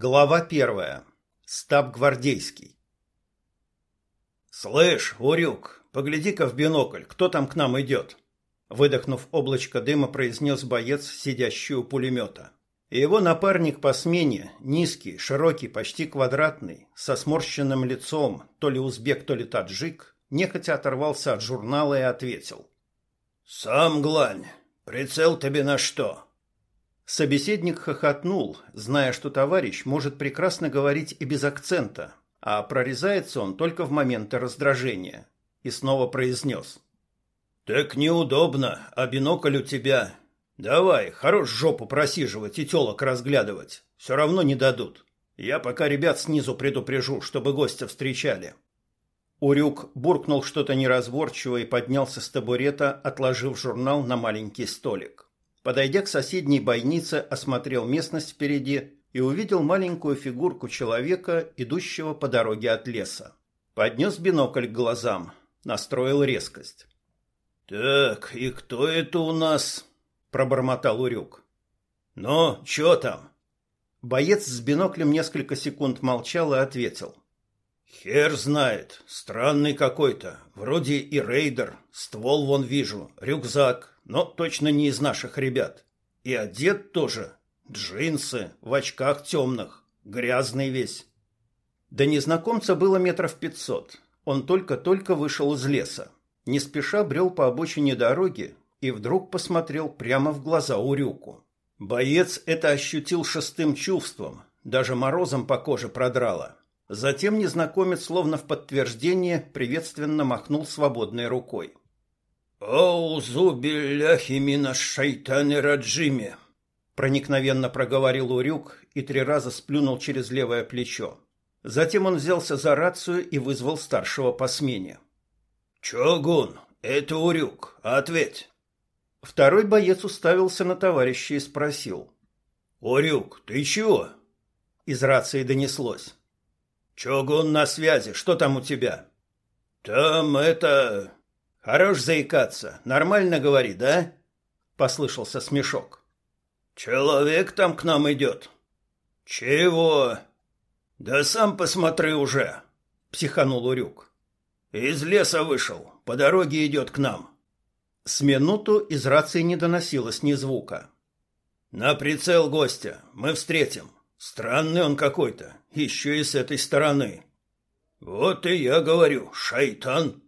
Глава первая. Стаб гвардейский. «Слышь, Урюк, погляди-ка в бинокль, кто там к нам идет?» Выдохнув облачко дыма, произнес боец, сидящий у пулемета. его напарник по смене, низкий, широкий, почти квадратный, со сморщенным лицом, то ли узбек, то ли таджик, нехотя оторвался от журнала и ответил. «Сам глань, прицел тебе на что?» Собеседник хохотнул, зная, что товарищ может прекрасно говорить и без акцента, а прорезается он только в моменты раздражения, и снова произнес. «Так неудобно, а бинокль у тебя. Давай, хорош жопу просиживать и телок разглядывать. Все равно не дадут. Я пока ребят снизу предупрежу, чтобы гостя встречали». Урюк буркнул что-то неразборчивое и поднялся с табурета, отложив журнал на маленький столик. Подойдя к соседней бойнице, осмотрел местность впереди и увидел маленькую фигурку человека, идущего по дороге от леса. Поднес бинокль к глазам, настроил резкость. «Так, и кто это у нас?» – пробормотал Урюк. «Ну, чё там?» Боец с биноклем несколько секунд молчал и ответил. «Хер знает. Странный какой-то. Вроде и рейдер. Ствол вон вижу. Рюкзак но точно не из наших ребят. И одет тоже. Джинсы, в очках темных, грязный весь. До незнакомца было метров пятьсот. Он только-только вышел из леса. Не спеша брел по обочине дороги и вдруг посмотрел прямо в глаза Урюку. Боец это ощутил шестым чувством, даже морозом по коже продрало. Затем незнакомец, словно в подтверждение, приветственно махнул свободной рукой. «Аузу билляхи мина шайтаны раджиме!» Проникновенно проговорил Урюк и три раза сплюнул через левое плечо. Затем он взялся за рацию и вызвал старшего по смене. «Чогун, это Урюк, ответь!» Второй боец уставился на товарища и спросил. «Урюк, ты чего?» Из рации донеслось. «Чогун на связи, что там у тебя?» «Там это...» Хорош заикаться. Нормально говори, да? Послышался смешок. Человек там к нам идет. Чего? Да сам посмотри уже, психанул Урюк. Из леса вышел, по дороге идет к нам. С минуту из рации не доносилось ни звука. На прицел гостя, мы встретим. Странный он какой-то, еще и с этой стороны. Вот и я говорю, шайтан.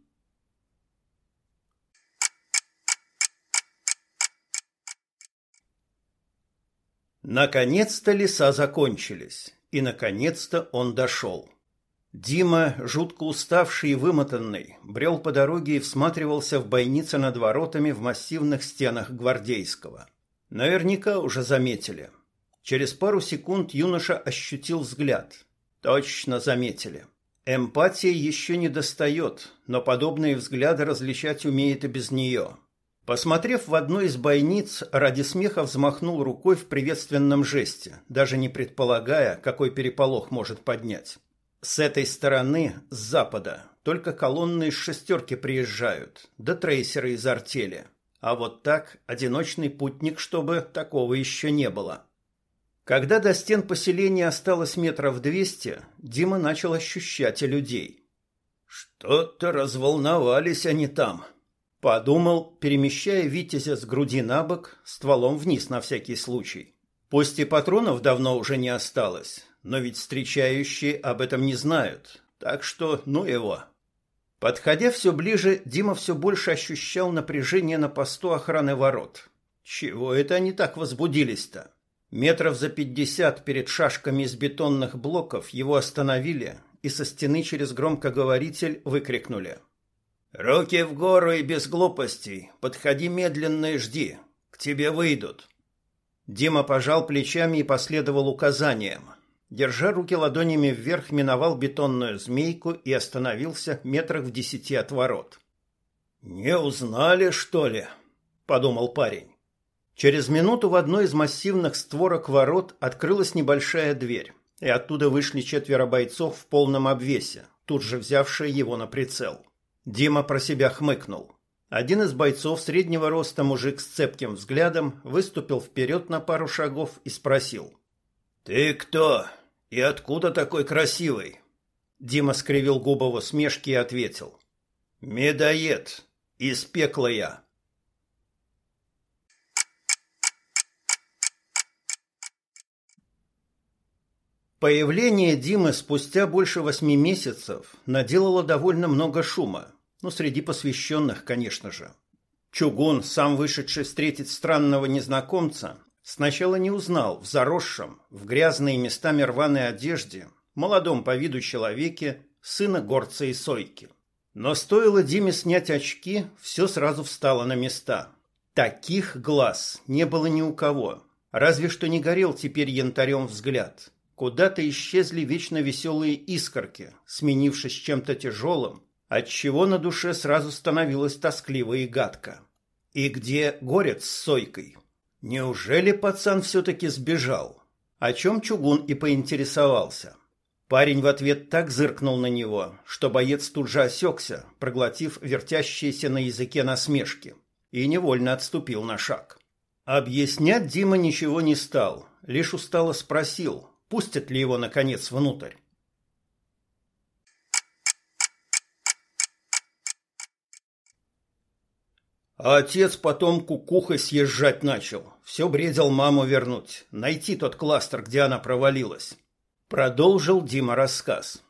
Наконец-то леса закончились, и наконец-то он дошел. Дима, жутко уставший и вымотанный, брел по дороге и всматривался в бойницы над воротами в массивных стенах Гвардейского. Наверняка уже заметили. Через пару секунд юноша ощутил взгляд. Точно заметили. Эмпатия еще не достает, но подобные взгляды различать умеет и без нее. Посмотрев в одну из бойниц, ради смеха взмахнул рукой в приветственном жесте, даже не предполагая, какой переполох может поднять. С этой стороны, с запада, только колонны из шестерки приезжают, да трейсеры из артели. А вот так, одиночный путник, чтобы такого еще не было. Когда до стен поселения осталось метров двести, Дима начал ощущать и людей. Что-то разволновались они там, Подумал, перемещая Витязя с груди на бок, стволом вниз на всякий случай. Пусть и патронов давно уже не осталось, но ведь встречающие об этом не знают, так что ну его. Подходя все ближе, Дима все больше ощущал напряжение на посту охраны ворот. Чего это они так возбудились-то? Метров за пятьдесят перед шашками из бетонных блоков его остановили и со стены через громкоговоритель выкрикнули – Руки в гору и без глупостей. Подходи медленно и жди. К тебе выйдут. Дима пожал плечами и последовал указаниям. Держа руки ладонями вверх, миновал бетонную змейку и остановился метрах в десяти от ворот. «Не узнали, что ли?» – подумал парень. Через минуту в одной из массивных створок ворот открылась небольшая дверь, и оттуда вышли четверо бойцов в полном обвесе, тут же взявшие его на прицел. Дима про себя хмыкнул. Один из бойцов среднего роста мужик с цепким взглядом выступил вперед на пару шагов и спросил. «Ты кто? И откуда такой красивый? Дима скривил губы в усмешке и ответил. Медоед. Из пекла я. Появление Димы спустя больше восьми месяцев наделало довольно много шума, ну, среди посвященных, конечно же. Чугун, сам вышедший встретить странного незнакомца, сначала не узнал в заросшем, в грязной местами рваной одежде, молодом по виду человеке, сына горца и сойки. Но стоило Диме снять очки, все сразу встало на места. Таких глаз не было ни у кого, разве что не горел теперь янтарем взгляд. Куда-то исчезли вечно веселые искорки, сменившись чем-то тяжелым, отчего на душе сразу становилось тоскливо и гадко. И где горец с Сойкой? Неужели пацан все-таки сбежал? О чем Чугун и поинтересовался. Парень в ответ так зыркнул на него, что боец тут же осекся, проглотив вертящиеся на языке насмешки, и невольно отступил на шаг. Объяснять Дима ничего не стал, лишь устало спросил, пустят ли его, наконец, внутрь. А отец потом кукухой съезжать начал. Все бредил маму вернуть, найти тот кластер, где она провалилась. Продолжил Дима рассказ.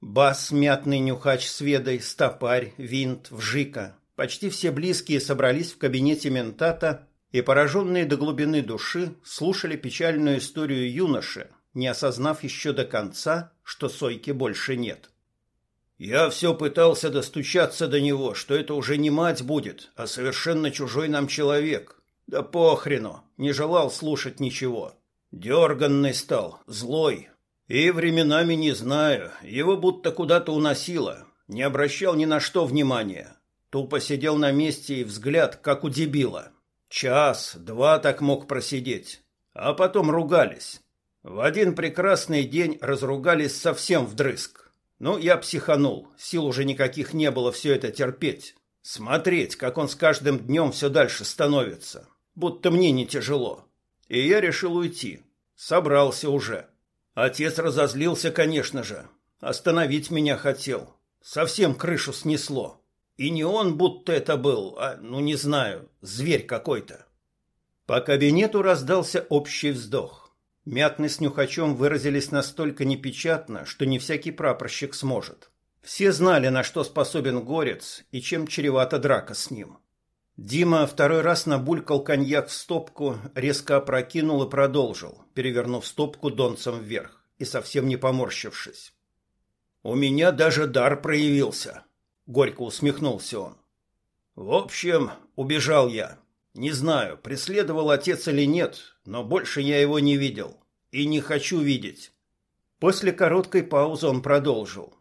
Бас, мятный нюхач с ведой, стопарь, винт, вжика. Почти все близкие собрались в кабинете ментата и, пораженные до глубины души, слушали печальную историю юноши, не осознав еще до конца, что Сойки больше нет. Я все пытался достучаться до него, что это уже не мать будет, а совершенно чужой нам человек. Да похрену, не желал слушать ничего. Дерганный стал, злой. И временами не знаю, его будто куда-то уносило. Не обращал ни на что внимания. Тупо сидел на месте и взгляд, как у дебила. Час, два так мог просидеть. А потом ругались. В один прекрасный день разругались совсем вдрызг. Ну, я психанул, сил уже никаких не было все это терпеть. Смотреть, как он с каждым днем все дальше становится. Будто мне не тяжело. И я решил уйти. Собрался уже. Отец разозлился, конечно же. Остановить меня хотел. Совсем крышу снесло. И не он будто это был, а, ну не знаю, зверь какой-то. По кабинету раздался общий вздох. Мятный с нюхачом выразились настолько непечатно, что не всякий прапорщик сможет. Все знали, на что способен горец и чем чревата драка с ним. Дима второй раз набулькал коньяк в стопку, резко опрокинул и продолжил, перевернув стопку донцем вверх и совсем не поморщившись. «У меня даже дар проявился», — горько усмехнулся он. «В общем, убежал я. Не знаю, преследовал отец или нет, но больше я его не видел. И не хочу видеть. После короткой паузы он продолжил.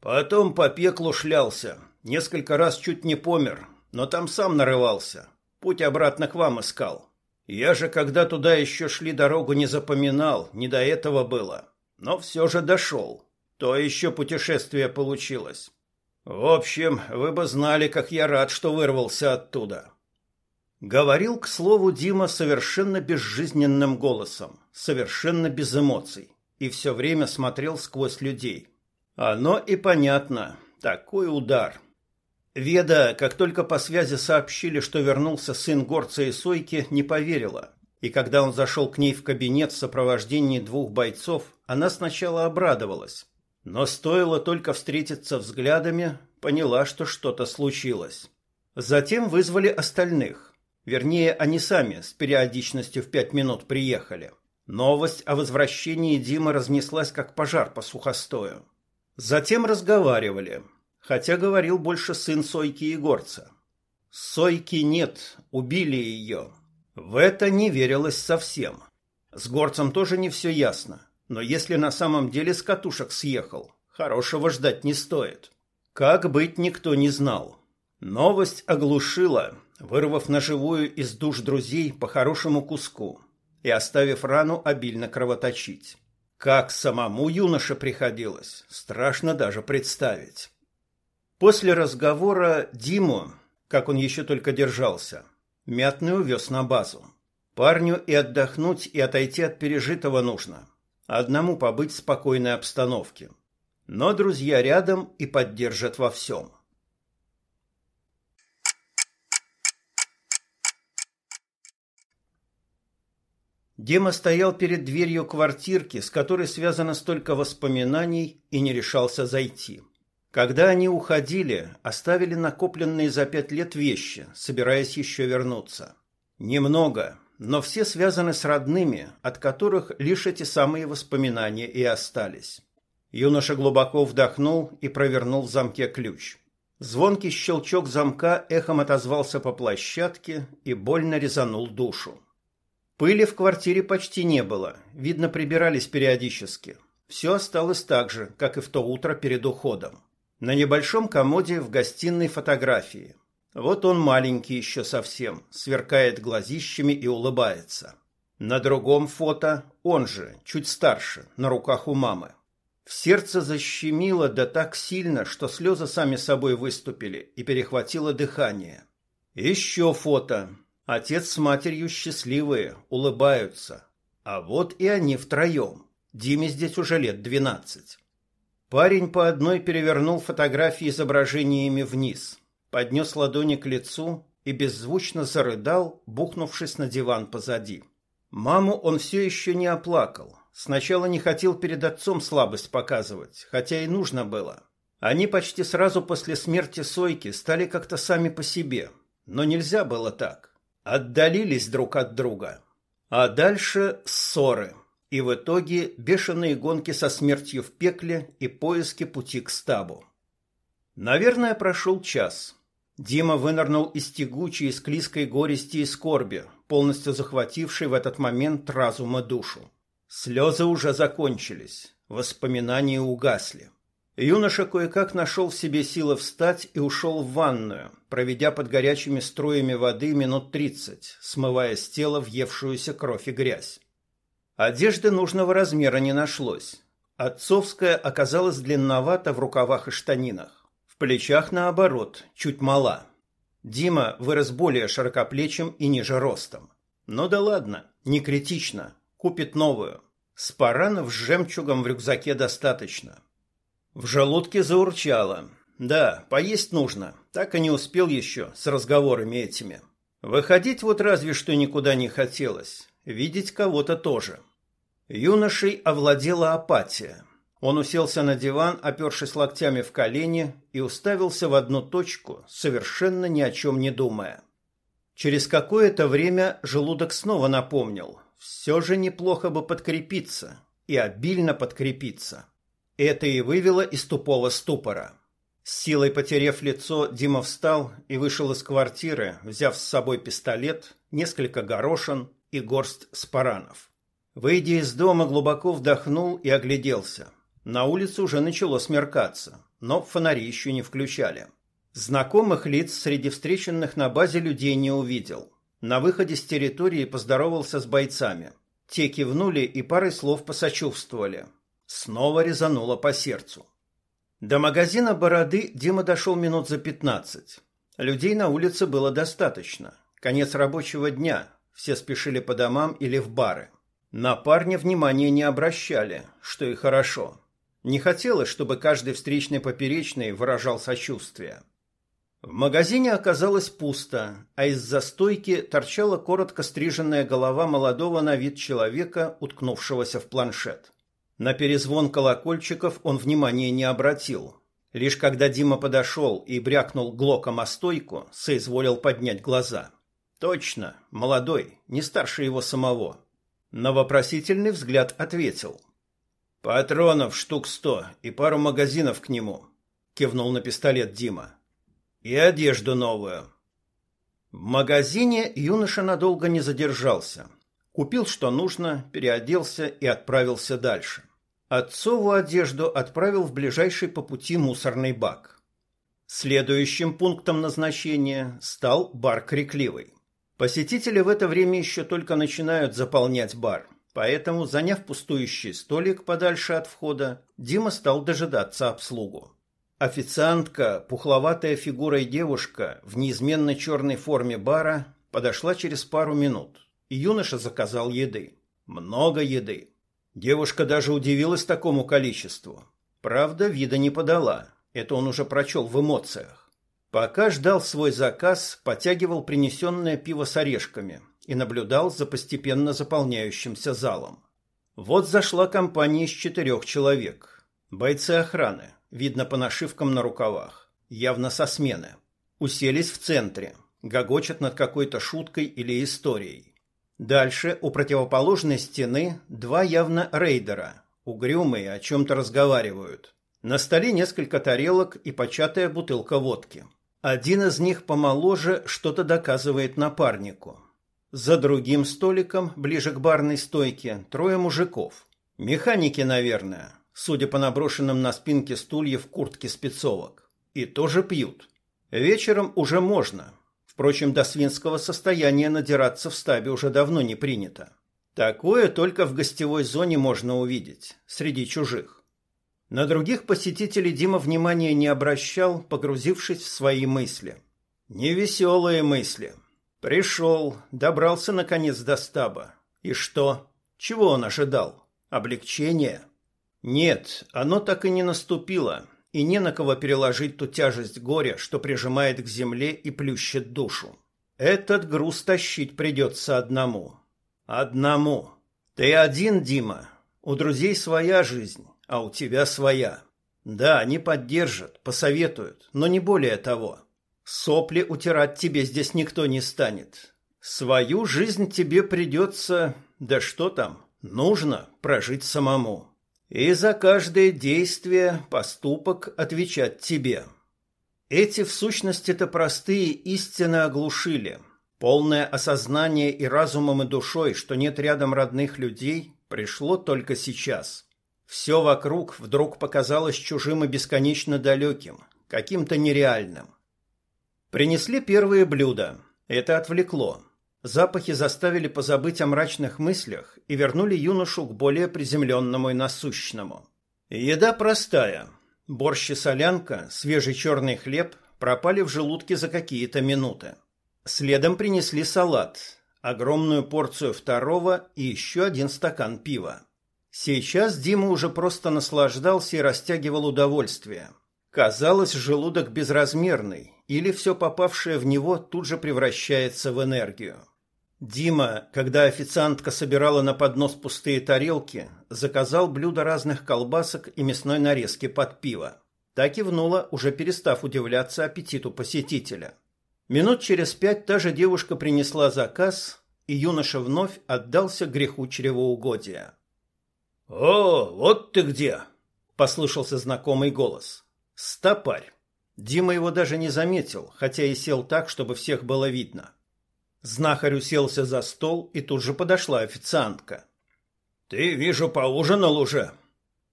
Потом по пеклу шлялся. Несколько раз чуть не помер, но там сам нарывался. Путь обратно к вам искал. Я же, когда туда еще шли, дорогу не запоминал, не до этого было. Но все же дошел. То еще путешествие получилось. В общем, вы бы знали, как я рад, что вырвался оттуда. Говорил, к слову, Дима совершенно безжизненным голосом, совершенно без эмоций, и все время смотрел сквозь людей. Оно и понятно. Такой удар. Веда, как только по связи сообщили, что вернулся сын горца и сойки, не поверила. И когда он зашел к ней в кабинет в сопровождении двух бойцов, она сначала обрадовалась. Но стоило только встретиться взглядами, поняла, что что-то случилось. Затем вызвали остальных. Вернее, они сами с периодичностью в пять минут приехали. Новость о возвращении Димы разнеслась как пожар по сухостою. Затем разговаривали, хотя говорил больше сын Сойки и Горца. Сойки нет, убили ее. В это не верилось совсем. С Горцем тоже не все ясно, но если на самом деле с катушек съехал, хорошего ждать не стоит. Как быть никто не знал. Новость оглушила, вырвав на живую из душ друзей по хорошему куску и оставив рану обильно кровоточить. Как самому юноше приходилось, страшно даже представить. После разговора Диму, как он еще только держался, Мятный увез на базу. Парню и отдохнуть, и отойти от пережитого нужно. одному побыть в спокойной обстановке. Но друзья рядом и поддержат во всем. Дима стоял перед дверью квартирки, с которой связано столько воспоминаний, и не решался зайти. Когда они уходили, оставили накопленные за пять лет вещи, собираясь еще вернуться. Немного, но все связаны с родными, от которых лишь эти самые воспоминания и остались. Юноша глубоко вдохнул и провернул в замке ключ. Звонкий щелчок замка эхом отозвался по площадке и больно резанул душу. Пыли в квартире почти не было, видно, прибирались периодически. Все осталось так же, как и в то утро перед уходом. На небольшом комоде в гостиной фотографии. Вот он маленький еще совсем, сверкает глазищами и улыбается. На другом фото он же, чуть старше, на руках у мамы. В сердце защемило да так сильно, что слезы сами собой выступили и перехватило дыхание. Еще фото. Отец с матерью счастливые, улыбаются. А вот и они втроем. Диме здесь уже лет двенадцать. Парень по одной перевернул фотографии изображениями вниз, поднес ладони к лицу и беззвучно зарыдал, бухнувшись на диван позади. Маму он все еще не оплакал. Сначала не хотел перед отцом слабость показывать, хотя и нужно было. Они почти сразу после смерти Сойки стали как-то сами по себе, но нельзя было так отдалились друг от друга. А дальше ссоры. И в итоге бешеные гонки со смертью в пекле и поиски пути к стабу. Наверное, прошел час. Дима вынырнул из тягучей, склизкой горести и скорби, полностью захватившей в этот момент разум и душу. Слезы уже закончились, воспоминания угасли. Юноша кое-как нашел в себе силы встать и ушел в ванную, проведя под горячими струями воды минут тридцать, смывая с тела въевшуюся кровь и грязь. Одежды нужного размера не нашлось. Отцовская оказалась длинновата в рукавах и штанинах. В плечах, наоборот, чуть мала. Дима вырос более широкоплечим и ниже ростом. Но да ладно, не критично. Купит новую. Спаранов с жемчугом в рюкзаке достаточно. В желудке заурчало. Да, поесть нужно. Так и не успел еще с разговорами этими. Выходить вот разве что никуда не хотелось. Видеть кого-то тоже. Юношей овладела апатия. Он уселся на диван, опершись локтями в колени, и уставился в одну точку, совершенно ни о чем не думая. Через какое-то время желудок снова напомнил. Все же неплохо бы подкрепиться. И обильно подкрепиться. Это и вывело из тупого ступора. С силой потерев лицо, Дима встал и вышел из квартиры, взяв с собой пистолет, несколько горошин и горсть спаранов. Выйдя из дома, глубоко вдохнул и огляделся. На улице уже начало смеркаться, но фонари еще не включали. Знакомых лиц среди встреченных на базе людей не увидел. На выходе с территории поздоровался с бойцами. Те кивнули и парой слов посочувствовали – Снова резануло по сердцу. До магазина «Бороды» Дима дошел минут за пятнадцать. Людей на улице было достаточно. Конец рабочего дня. Все спешили по домам или в бары. На парня внимания не обращали, что и хорошо. Не хотелось, чтобы каждый встречный поперечный выражал сочувствие. В магазине оказалось пусто, а из-за стойки торчала коротко стриженная голова молодого на вид человека, уткнувшегося в планшет. На перезвон колокольчиков он внимания не обратил. Лишь когда Дима подошел и брякнул глоком о стойку, соизволил поднять глаза. Точно, молодой, не старше его самого. На вопросительный взгляд ответил. «Патронов штук сто и пару магазинов к нему», — кивнул на пистолет Дима. «И одежду новую». В магазине юноша надолго не задержался. Купил, что нужно, переоделся и отправился дальше. Отцову одежду отправил в ближайший по пути мусорный бак. Следующим пунктом назначения стал бар «Крикливый». Посетители в это время еще только начинают заполнять бар, поэтому, заняв пустующий столик подальше от входа, Дима стал дожидаться обслугу. Официантка, пухловатая фигурой девушка в неизменно черной форме бара, подошла через пару минут, и юноша заказал еды. Много еды. Девушка даже удивилась такому количеству. Правда, вида не подала. Это он уже прочел в эмоциях. Пока ждал свой заказ, потягивал принесенное пиво с орешками и наблюдал за постепенно заполняющимся залом. Вот зашла компания из четырех человек. Бойцы охраны, видно по нашивкам на рукавах, явно со смены. Уселись в центре, гогочат над какой-то шуткой или историей. Дальше у противоположной стены два явно рейдера, угрюмые, о чем-то разговаривают. На столе несколько тарелок и початая бутылка водки. Один из них помоложе что-то доказывает напарнику. За другим столиком, ближе к барной стойке, трое мужиков. Механики, наверное, судя по наброшенным на спинке стульев куртки спецовок. И тоже пьют. Вечером уже можно, Впрочем, до свинского состояния надираться в стабе уже давно не принято. Такое только в гостевой зоне можно увидеть, среди чужих. На других посетителей Дима внимания не обращал, погрузившись в свои мысли. Невеселые мысли. Пришел, добрался наконец до стаба. И что? Чего он ожидал? Облегчение? Нет, оно так и не наступило и не на кого переложить ту тяжесть горя, что прижимает к земле и плющит душу. Этот груз тащить придется одному. Одному. Ты один, Дима. У друзей своя жизнь, а у тебя своя. Да, они поддержат, посоветуют, но не более того. Сопли утирать тебе здесь никто не станет. Свою жизнь тебе придется, да что там, нужно прожить самому и за каждое действие, поступок отвечать тебе. Эти в сущности-то простые истины оглушили. Полное осознание и разумом, и душой, что нет рядом родных людей, пришло только сейчас. Все вокруг вдруг показалось чужим и бесконечно далеким, каким-то нереальным. Принесли первые блюда. Это отвлекло. Запахи заставили позабыть о мрачных мыслях и вернули юношу к более приземленному и насущному. Еда простая. Борщ и солянка, свежий черный хлеб пропали в желудке за какие-то минуты. Следом принесли салат, огромную порцию второго и еще один стакан пива. Сейчас Дима уже просто наслаждался и растягивал удовольствие. Казалось, желудок безразмерный, или все попавшее в него тут же превращается в энергию. Дима, когда официантка собирала на поднос пустые тарелки, заказал блюдо разных колбасок и мясной нарезки под пиво. Так и внула, уже перестав удивляться аппетиту посетителя. Минут через пять та же девушка принесла заказ, и юноша вновь отдался греху чревоугодия. «О, вот ты где!» — послышался знакомый голос. «Стопарь!» Дима его даже не заметил, хотя и сел так, чтобы всех было видно. Знахарь уселся за стол, и тут же подошла официантка. «Ты, вижу, поужинал уже?»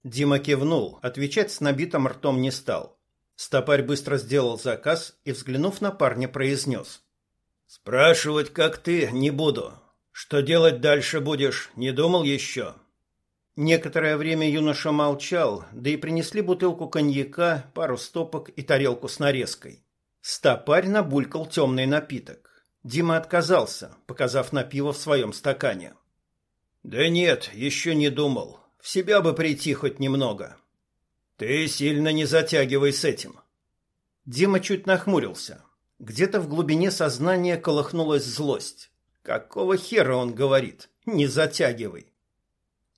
Дима кивнул, отвечать с набитым ртом не стал. Стопарь быстро сделал заказ и, взглянув на парня, произнес. «Спрашивать, как ты, не буду. Что делать дальше будешь, не думал еще?» Некоторое время юноша молчал, да и принесли бутылку коньяка, пару стопок и тарелку с нарезкой. Стопарь набулькал темный напиток. Дима отказался, показав на пиво в своем стакане. «Да нет, еще не думал. В себя бы прийти хоть немного». «Ты сильно не затягивай с этим». Дима чуть нахмурился. Где-то в глубине сознания колыхнулась злость. Какого хера он говорит? Не затягивай.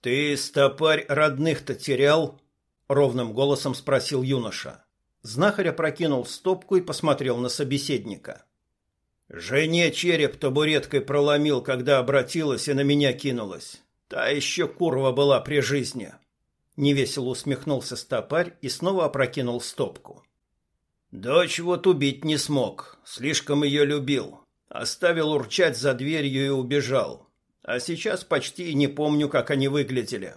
«Ты, стопарь, родных-то терял?» — ровным голосом спросил юноша. Знахарь опрокинул стопку и посмотрел на собеседника. Жене череп табуреткой проломил, когда обратилась и на меня кинулась. Та еще курва была при жизни. Невесело усмехнулся стопарь и снова опрокинул стопку. Дочь вот убить не смог, слишком ее любил. Оставил урчать за дверью и убежал. А сейчас почти не помню, как они выглядели.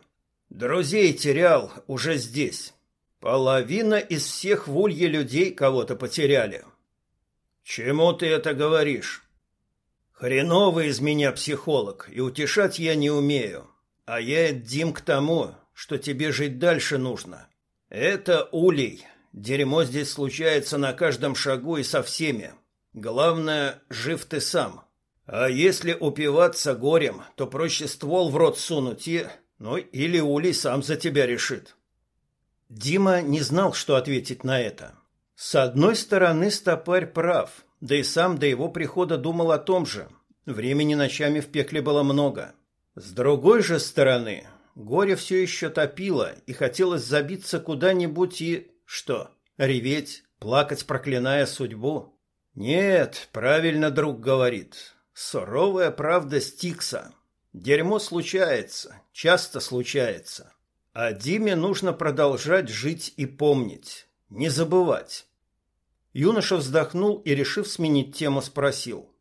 Друзей терял уже здесь. Половина из всех в улье людей кого-то потеряли. Чему ты это говоришь? Хреновый из меня психолог, и утешать я не умею. А я, Дим, к тому, что тебе жить дальше нужно. Это улей. Дерьмо здесь случается на каждом шагу и со всеми. Главное, жив ты сам. А если упиваться горем, то проще ствол в рот сунуть и... Ну или Улей сам за тебя решит. Дима не знал, что ответить на это. С одной стороны, стопарь прав, да и сам до его прихода думал о том же. Времени ночами в пекле было много. С другой же стороны, горе все еще топило, и хотелось забиться куда-нибудь и... Что? Реветь, плакать, проклиная судьбу? Нет, правильно друг говорит. Суровая правда Стикса. Дерьмо случается, часто случается. А Диме нужно продолжать жить и помнить, не забывать. Юноша вздохнул и, решив сменить тему, спросил.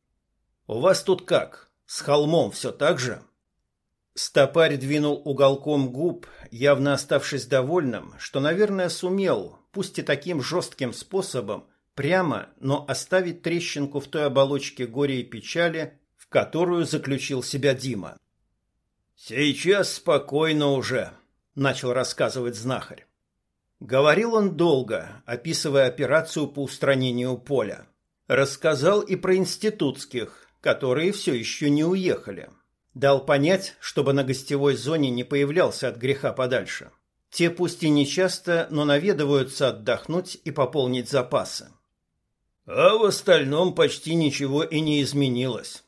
«У вас тут как? С холмом все так же?» Стопарь двинул уголком губ, явно оставшись довольным, что, наверное, сумел, пусть и таким жестким способом, прямо, но оставить трещинку в той оболочке горя и печали, в которую заключил себя Дима. «Сейчас спокойно уже», — начал рассказывать знахарь. Говорил он долго, описывая операцию по устранению поля. Рассказал и про институтских, которые все еще не уехали. Дал понять, чтобы на гостевой зоне не появлялся от греха подальше. Те пусть и не часто, но наведываются отдохнуть и пополнить запасы. А в остальном почти ничего и не изменилось.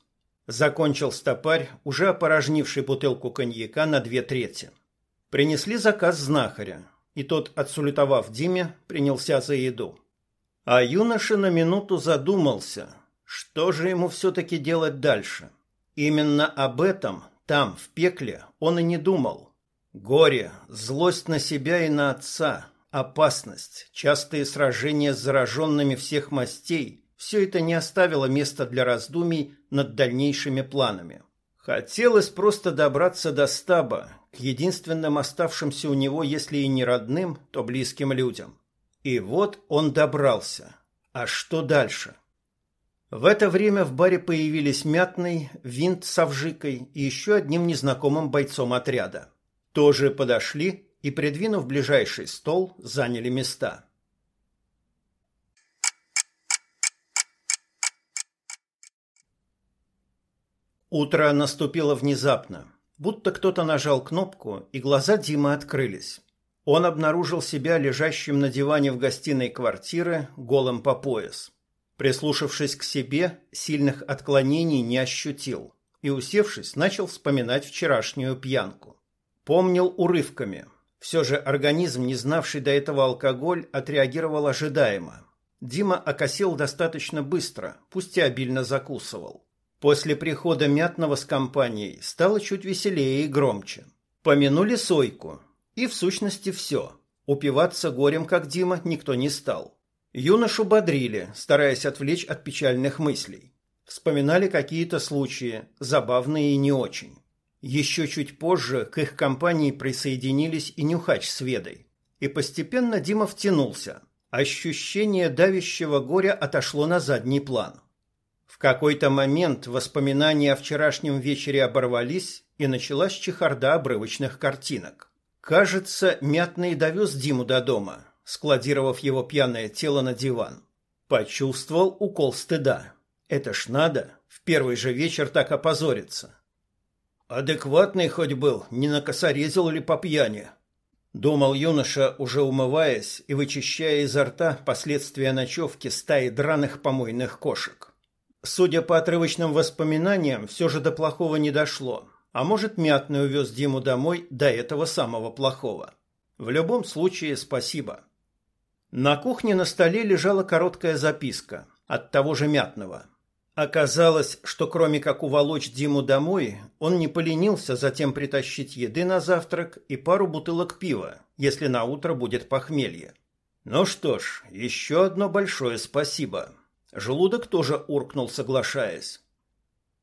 Закончил стопарь, уже опорожнивший бутылку коньяка на две трети. Принесли заказ знахаря, и тот, отсулетовав Диме, принялся за еду. А юноша на минуту задумался, что же ему все-таки делать дальше. Именно об этом там, в пекле, он и не думал. Горе, злость на себя и на отца, опасность, частые сражения с зараженными всех мастей – все это не оставило места для раздумий над дальнейшими планами. Хотелось просто добраться до стаба, к единственным оставшимся у него, если и не родным, то близким людям. И вот он добрался. А что дальше? В это время в баре появились Мятный, Винт с Авжикой и еще одним незнакомым бойцом отряда. Тоже подошли и, придвинув ближайший стол, заняли места. Утро наступило внезапно будто кто-то нажал кнопку, и глаза Димы открылись. Он обнаружил себя лежащим на диване в гостиной квартиры, голым по пояс. Прислушавшись к себе, сильных отклонений не ощутил и, усевшись, начал вспоминать вчерашнюю пьянку. Помнил урывками. Все же организм, не знавший до этого алкоголь, отреагировал ожидаемо. Дима окосил достаточно быстро, пусть и обильно закусывал. После прихода Мятного с компанией стало чуть веселее и громче. Помянули Сойку. И в сущности все. Упиваться горем, как Дима, никто не стал. Юношу бодрили, стараясь отвлечь от печальных мыслей. Вспоминали какие-то случаи, забавные и не очень. Еще чуть позже к их компании присоединились и Нюхач с Ведой. И постепенно Дима втянулся. Ощущение давящего горя отошло на задний план. В какой-то момент воспоминания о вчерашнем вечере оборвались, и началась чехарда обрывочных картинок. Кажется, Мятный довез Диму до дома, складировав его пьяное тело на диван. Почувствовал укол стыда. Это ж надо, в первый же вечер так опозориться. Адекватный хоть был, не накосорезил ли по пьяни? Думал юноша, уже умываясь и вычищая изо рта последствия ночевки стаи драных помойных кошек. Судя по отрывочным воспоминаниям, все же до плохого не дошло. А может, Мятный увез Диму домой до этого самого плохого. В любом случае, спасибо. На кухне на столе лежала короткая записка от того же Мятного. Оказалось, что кроме как уволочь Диму домой, он не поленился затем притащить еды на завтрак и пару бутылок пива, если на утро будет похмелье. Ну что ж, еще одно большое спасибо. Желудок тоже уркнул, соглашаясь.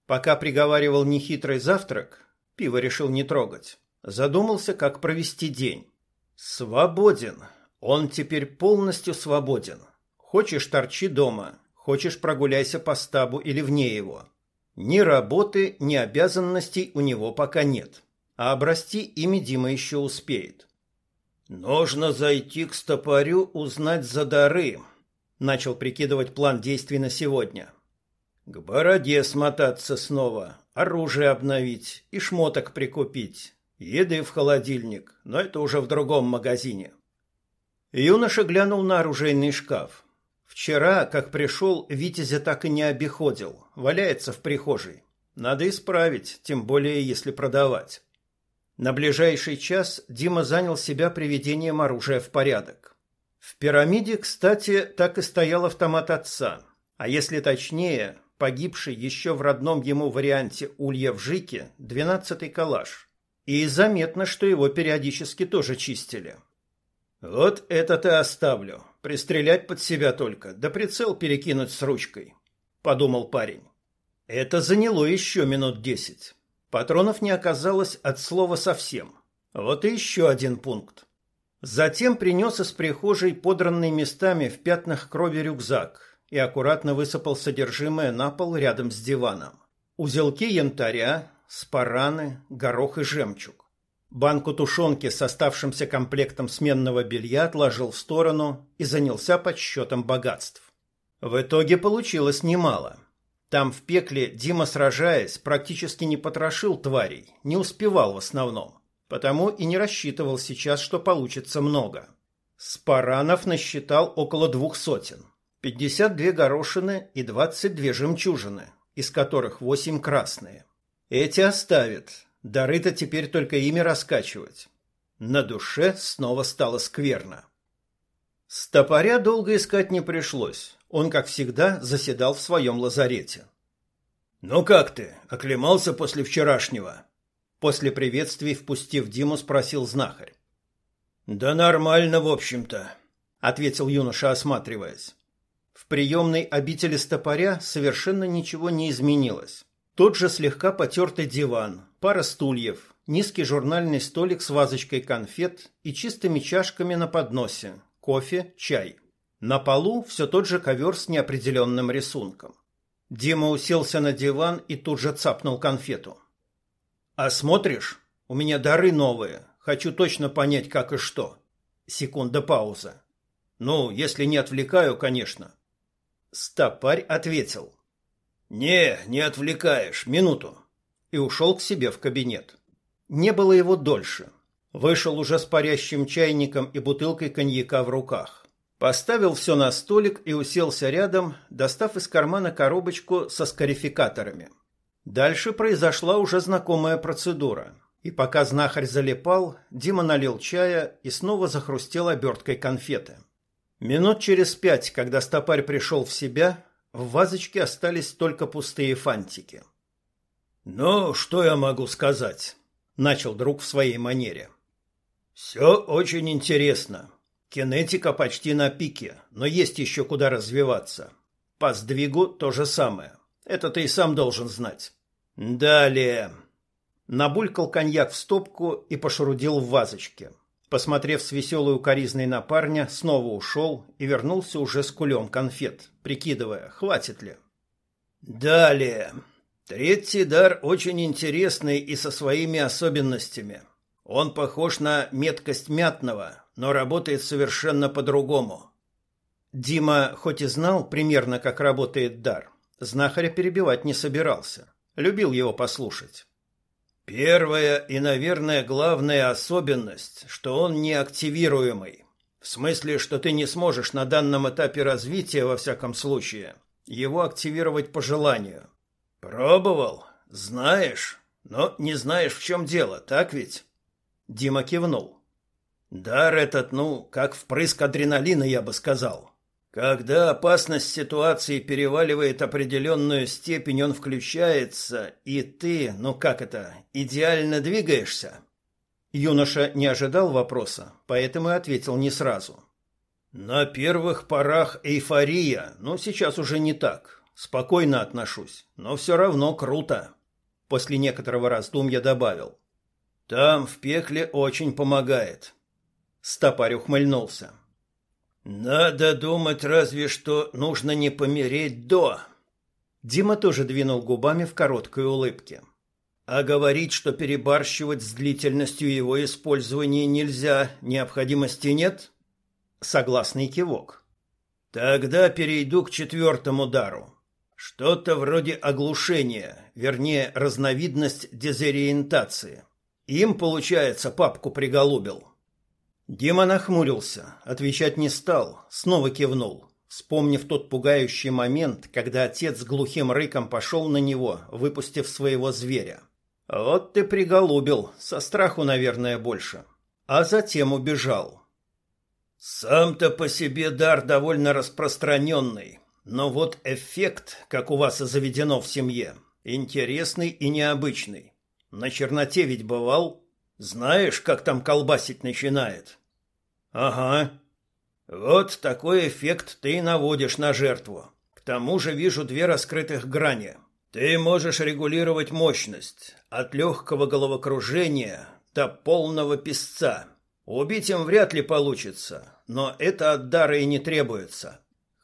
Пока приговаривал нехитрый завтрак, пиво решил не трогать. Задумался, как провести день. Свободен. Он теперь полностью свободен. Хочешь, торчи дома. Хочешь, прогуляйся по стабу или вне его. Ни работы, ни обязанностей у него пока нет. А обрасти ими Дима еще успеет. Нужно зайти к стопорю, узнать за дары, Начал прикидывать план действий на сегодня. К бороде смотаться снова, оружие обновить и шмоток прикупить. Еды в холодильник, но это уже в другом магазине. Юноша глянул на оружейный шкаф. Вчера, как пришел, Витязя так и не обиходил, валяется в прихожей. Надо исправить, тем более если продавать. На ближайший час Дима занял себя приведением оружия в порядок. В пирамиде, кстати, так и стоял автомат отца, а если точнее, погибший еще в родном ему варианте Улья в Жике, двенадцатый калаш. И заметно, что его периодически тоже чистили. Вот это-то оставлю. Пристрелять под себя только, да прицел перекинуть с ручкой, подумал парень. Это заняло еще минут десять. Патронов не оказалось от слова совсем. Вот и еще один пункт. Затем принес из прихожей подранный местами в пятнах крови рюкзак и аккуратно высыпал содержимое на пол рядом с диваном. Узелки янтаря, спараны, горох и жемчуг. Банку тушенки с оставшимся комплектом сменного белья отложил в сторону и занялся подсчетом богатств. В итоге получилось немало. Там в пекле Дима, сражаясь, практически не потрошил тварей, не успевал в основном. Потому и не рассчитывал сейчас, что получится много. Спаранов насчитал около двух сотен. 52 горошины и 22 жемчужины, из которых 8 красные. Эти оставит, Дары-то теперь только ими раскачивать. На душе снова стало скверно. Стопоря долго искать не пришлось. Он, как всегда, заседал в своем лазарете. «Ну как ты? Оклемался после вчерашнего?» После приветствий, впустив Диму, спросил знахарь. «Да нормально, в общем-то», — ответил юноша, осматриваясь. В приемной обители стопоря совершенно ничего не изменилось. Тот же слегка потертый диван, пара стульев, низкий журнальный столик с вазочкой конфет и чистыми чашками на подносе, кофе, чай. На полу все тот же ковер с неопределенным рисунком. Дима уселся на диван и тут же цапнул конфету. «А смотришь? У меня дары новые. Хочу точно понять, как и что». Секунда пауза. «Ну, если не отвлекаю, конечно». Стопарь ответил. «Не, не отвлекаешь. Минуту». И ушел к себе в кабинет. Не было его дольше. Вышел уже с парящим чайником и бутылкой коньяка в руках. Поставил все на столик и уселся рядом, достав из кармана коробочку со скарификаторами. Дальше произошла уже знакомая процедура. И пока знахарь залипал, Дима налил чая и снова захрустел оберткой конфеты. Минут через пять, когда стопарь пришел в себя, в вазочке остались только пустые фантики. «Ну, что я могу сказать?» — начал друг в своей манере. «Все очень интересно. Кинетика почти на пике, но есть еще куда развиваться. По сдвигу то же самое. Это ты и сам должен знать. Далее...» Набулькал коньяк в стопку и пошурудил в вазочке. Посмотрев с веселой укоризной на парня, снова ушел и вернулся уже с кулем конфет, прикидывая, хватит ли. Далее. Третий дар очень интересный и со своими особенностями. Он похож на меткость мятного, но работает совершенно по-другому. Дима хоть и знал примерно, как работает дар, знахаря перебивать не собирался. Любил его послушать. Первая и, наверное, главная особенность, что он неактивируемый. В смысле, что ты не сможешь на данном этапе развития, во всяком случае, его активировать по желанию. Пробовал? Знаешь? Но не знаешь, в чем дело, так ведь? Дима кивнул. Дар этот, ну, как впрыск адреналина, я бы сказал. Когда опасность ситуации переваливает определенную степень, он включается, и ты, ну как это, идеально двигаешься? Юноша не ожидал вопроса, поэтому и ответил не сразу. На первых порах эйфория, но сейчас уже не так. Спокойно отношусь, но все равно круто. После некоторого раздумья добавил. Там в пекле очень помогает. Стопарь ухмыльнулся. Надо думать, разве что нужно не помереть до. Дима тоже двинул губами в короткой улыбке. А говорить, что перебарщивать с длительностью его использования нельзя, необходимости нет? Согласный кивок. Тогда перейду к четвертому удару. Что-то вроде оглушения, вернее, разновидность дезориентации. Им, получается, папку приголубил. Дима нахмурился, отвечать не стал, снова кивнул, вспомнив тот пугающий момент, когда отец с глухим рыком пошел на него, выпустив своего зверя. Вот ты приголубил, со страху, наверное, больше. А затем убежал. Сам-то по себе дар довольно распространенный, но вот эффект, как у вас заведено в семье, интересный и необычный. На черноте ведь бывал? Знаешь, как там колбасить начинает? Ага. Вот такой эффект ты и наводишь на жертву. К тому же вижу две раскрытых грани. Ты можешь регулировать мощность от легкого головокружения до полного песца. Убить им вряд ли получится, но это от дара и не требуется.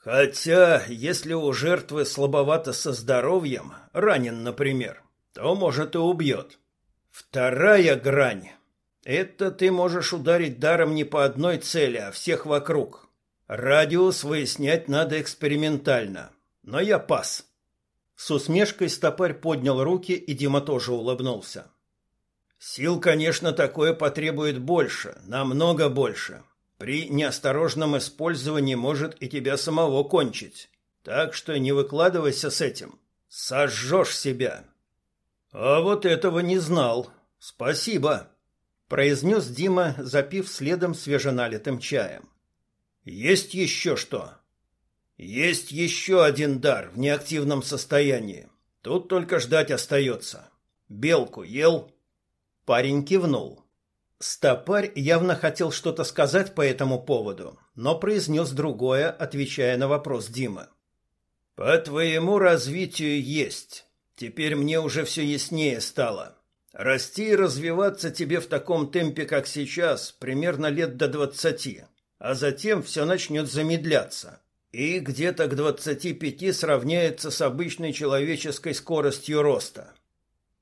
Хотя, если у жертвы слабовато со здоровьем, ранен, например, то, может, и убьет. Вторая грань. Это ты можешь ударить даром не по одной цели, а всех вокруг. Радиус выяснять надо экспериментально. Но я пас. С усмешкой стопарь поднял руки, и Дима тоже улыбнулся. Сил, конечно, такое потребует больше, намного больше. При неосторожном использовании может и тебя самого кончить. Так что не выкладывайся с этим. Сожжешь себя. А вот этого не знал. Спасибо, произнес Дима, запив следом свеженалитым чаем. Есть еще что? Есть еще один дар в неактивном состоянии. Тут только ждать остается. Белку ел? Парень кивнул. Стопарь явно хотел что-то сказать по этому поводу, но произнес другое, отвечая на вопрос Димы. «По твоему развитию есть. Теперь мне уже все яснее стало. Расти и развиваться тебе в таком темпе, как сейчас, примерно лет до двадцати, а затем все начнет замедляться. И где-то к двадцати пяти сравняется с обычной человеческой скоростью роста.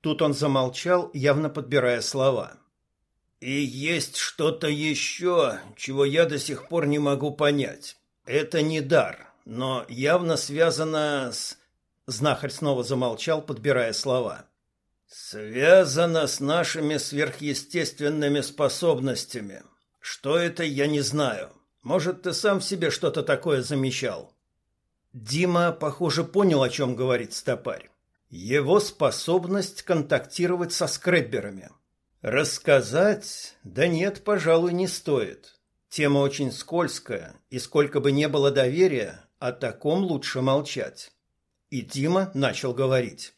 Тут он замолчал, явно подбирая слова. И есть что-то еще, чего я до сих пор не могу понять. Это не дар, но явно связано с Знахарь снова замолчал, подбирая слова. Связано с нашими сверхъестественными способностями. Что это, я не знаю. Может, ты сам в себе что-то такое замечал? Дима, похоже, понял, о чем говорит стопарь. Его способность контактировать со скребберами. Рассказать? Да нет, пожалуй, не стоит. Тема очень скользкая, и сколько бы не было доверия, о таком лучше молчать. И Дима начал говорить.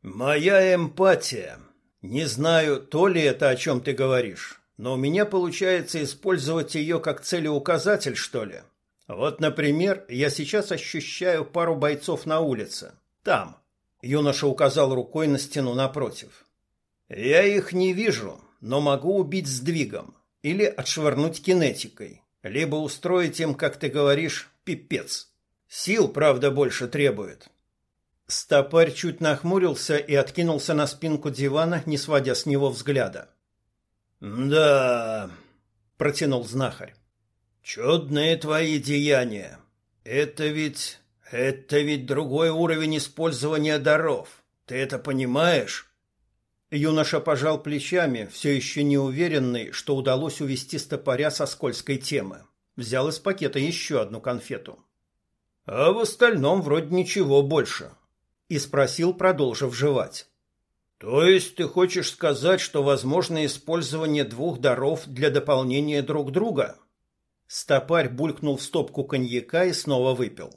«Моя эмпатия. Не знаю, то ли это, о чем ты говоришь, но у меня получается использовать ее как целеуказатель, что ли. Вот, например, я сейчас ощущаю пару бойцов на улице. Там». Юноша указал рукой на стену напротив. «Я их не вижу, но могу убить сдвигом или отшвырнуть кинетикой, либо устроить им, как ты говоришь, пипец». Сил, правда, больше требует. Стопарь чуть нахмурился и откинулся на спинку дивана, не сводя с него взгляда. «Да...» — протянул знахарь. «Чудные твои деяния. Это ведь... это ведь другой уровень использования даров. Ты это понимаешь?» Юноша пожал плечами, все еще не уверенный, что удалось увести стопоря со скользкой темы. Взял из пакета еще одну конфету. А в остальном вроде ничего больше. И спросил, продолжив жевать. То есть ты хочешь сказать, что возможно использование двух даров для дополнения друг друга? Стопарь булькнул в стопку коньяка и снова выпил.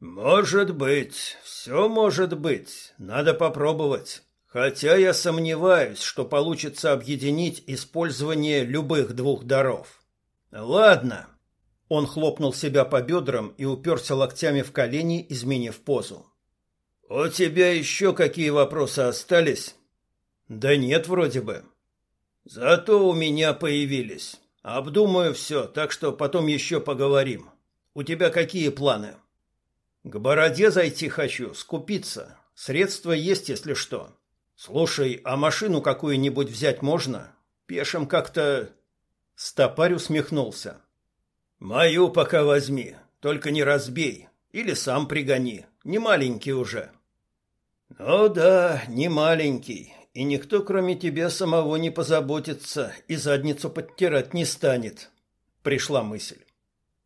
Может быть, все может быть. Надо попробовать. Хотя я сомневаюсь, что получится объединить использование любых двух даров. Ладно, он хлопнул себя по бедрам и уперся локтями в колени, изменив позу. «У тебя еще какие вопросы остались?» «Да нет, вроде бы». «Зато у меня появились. Обдумаю все, так что потом еще поговорим. У тебя какие планы?» «К бороде зайти хочу, скупиться. Средства есть, если что. Слушай, а машину какую-нибудь взять можно? Пешим как-то...» Стопарь усмехнулся. Мою пока возьми, только не разбей. Или сам пригони. Не маленький уже. Ну да, не маленький. и никто, кроме тебя самого, не позаботится и задницу подтирать не станет. Пришла мысль.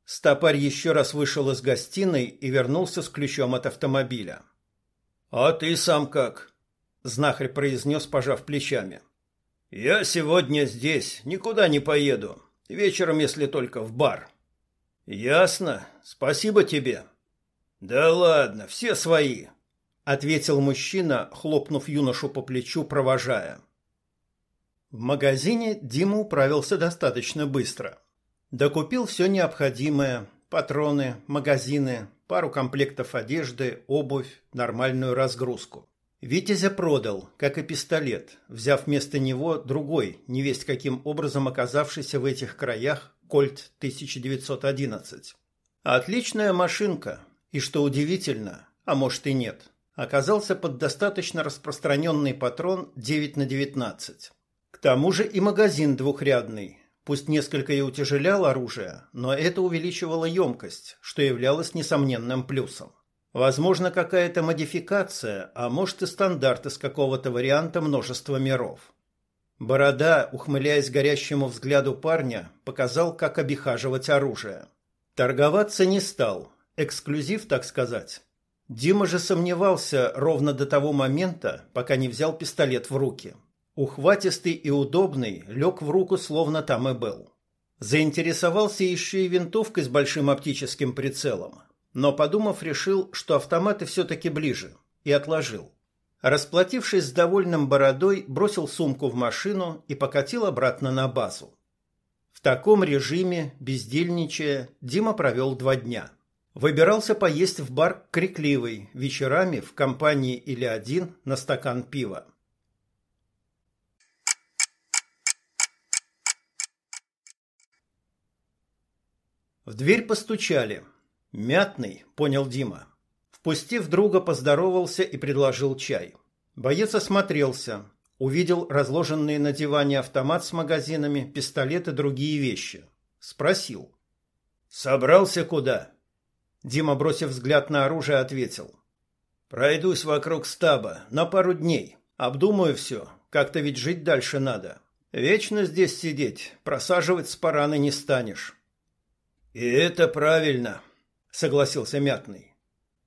Стопарь еще раз вышел из гостиной и вернулся с ключом от автомобиля. «А ты сам как?» — знахарь произнес, пожав плечами. «Я сегодня здесь, никуда не поеду. Вечером, если только в бар». «Ясно. Спасибо тебе». «Да ладно, все свои», — ответил мужчина, хлопнув юношу по плечу, провожая. В магазине Дима управился достаточно быстро. Докупил все необходимое – патроны, магазины, пару комплектов одежды, обувь, нормальную разгрузку. Витязя продал, как и пистолет, взяв вместо него другой, невесть каким образом оказавшийся в этих краях, Кольт 1911. Отличная машинка, и что удивительно, а может и нет, оказался под достаточно распространенный патрон 9 на 19. К тому же и магазин двухрядный, Пусть несколько и утяжелял оружие, но это увеличивало емкость, что являлось несомненным плюсом. Возможно, какая-то модификация, а может и стандарт из какого-то варианта множества миров. Борода, ухмыляясь горящему взгляду парня, показал, как обихаживать оружие. Торговаться не стал, эксклюзив, так сказать. Дима же сомневался ровно до того момента, пока не взял пистолет в руки – Ухватистый и удобный, лег в руку, словно там и был. Заинтересовался еще и винтовкой с большим оптическим прицелом, но, подумав, решил, что автоматы все-таки ближе, и отложил. Расплатившись с довольным бородой, бросил сумку в машину и покатил обратно на базу. В таком режиме, бездельничая, Дима провел два дня. Выбирался поесть в бар «Крикливый» вечерами в компании или один на стакан пива. В дверь постучали. «Мятный», — понял Дима. Впустив друга, поздоровался и предложил чай. Боец осмотрелся, увидел разложенные на диване автомат с магазинами, пистолет и другие вещи. Спросил. «Собрался куда?» Дима, бросив взгляд на оружие, ответил. «Пройдусь вокруг стаба на пару дней. Обдумаю все. Как-то ведь жить дальше надо. Вечно здесь сидеть, просаживать спараны не станешь». И это правильно, согласился Мятный.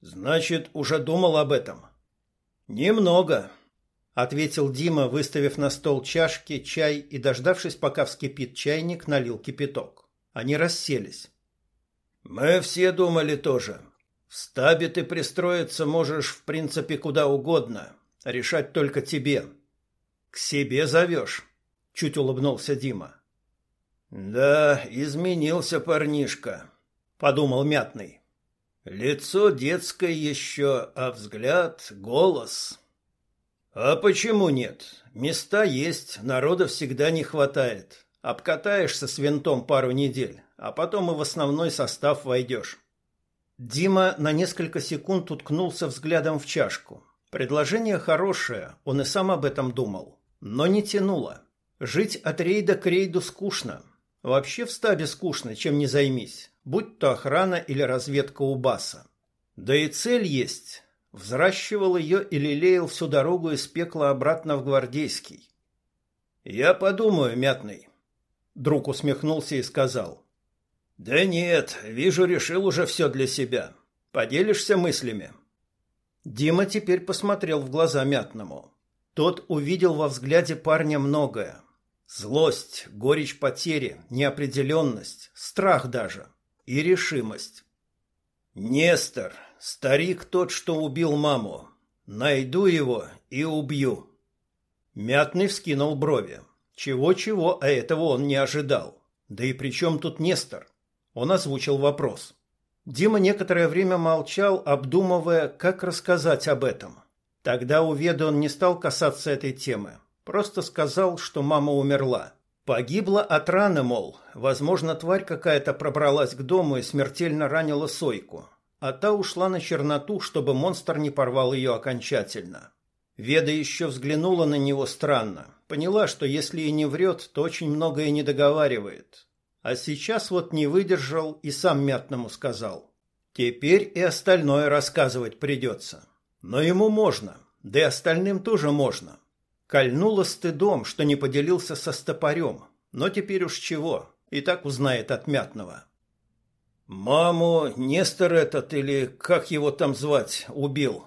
Значит, уже думал об этом. Немного, ответил Дима, выставив на стол чашки, чай и дождавшись, пока вскипит чайник, налил кипяток. Они расселись. Мы все думали тоже. В стабе ты пристроиться можешь, в принципе, куда угодно. Решать только тебе. К себе зовешь, чуть улыбнулся Дима. Да, изменился парнишка, подумал Мятный. Лицо детское еще, а взгляд, голос. А почему нет? Места есть, народа всегда не хватает. Обкатаешься с винтом пару недель, а потом и в основной состав войдешь. Дима на несколько секунд уткнулся взглядом в чашку. Предложение хорошее, он и сам об этом думал, но не тянуло. Жить от рейда к рейду скучно, Вообще в стабе скучно, чем не займись, будь то охрана или разведка у баса. Да и цель есть. Взращивал ее и лелеял всю дорогу из пекла обратно в Гвардейский. «Я подумаю, Мятный». Друг усмехнулся и сказал. «Да нет, вижу, решил уже все для себя. Поделишься мыслями?» Дима теперь посмотрел в глаза Мятному. Тот увидел во взгляде парня многое. Злость, горечь потери, неопределенность, страх даже и решимость. Нестор, старик тот, что убил маму. Найду его и убью. Мятный вскинул брови. Чего-чего, а этого он не ожидал. Да и при чем тут Нестор? Он озвучил вопрос. Дима некоторое время молчал, обдумывая, как рассказать об этом. Тогда у Веды он не стал касаться этой темы. Просто сказал, что мама умерла. Погибла от раны, мол. Возможно, тварь какая-то пробралась к дому и смертельно ранила Сойку. А та ушла на черноту, чтобы монстр не порвал ее окончательно. Веда еще взглянула на него странно. Поняла, что если и не врет, то очень многое не договаривает. А сейчас вот не выдержал и сам Мятному сказал. Теперь и остальное рассказывать придется. Но ему можно, да и остальным тоже можно. Кольнуло стыдом, что не поделился со стопорем, но теперь уж чего, и так узнает от мятного. «Маму Нестор этот, или как его там звать, убил?»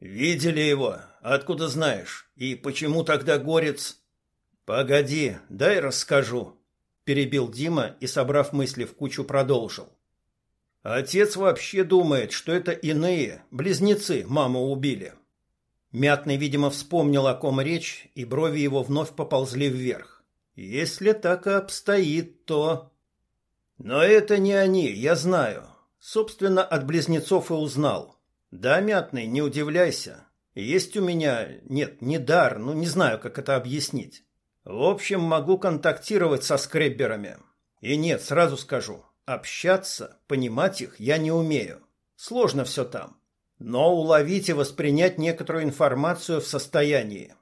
«Видели его? Откуда знаешь? И почему тогда горец?» «Погоди, дай расскажу», — перебил Дима и, собрав мысли в кучу, продолжил. «Отец вообще думает, что это иные, близнецы, маму убили». Мятный, видимо, вспомнил, о ком речь, и брови его вновь поползли вверх. «Если так и обстоит, то...» Но это не они, я знаю. Собственно, от близнецов и узнал. Да, мятный, не удивляйся. Есть у меня, нет, не дар, ну не знаю, как это объяснить. В общем, могу контактировать со скребберами. И нет, сразу скажу, общаться, понимать их я не умею. Сложно все там. Но уловить и воспринять некоторую информацию в состоянии.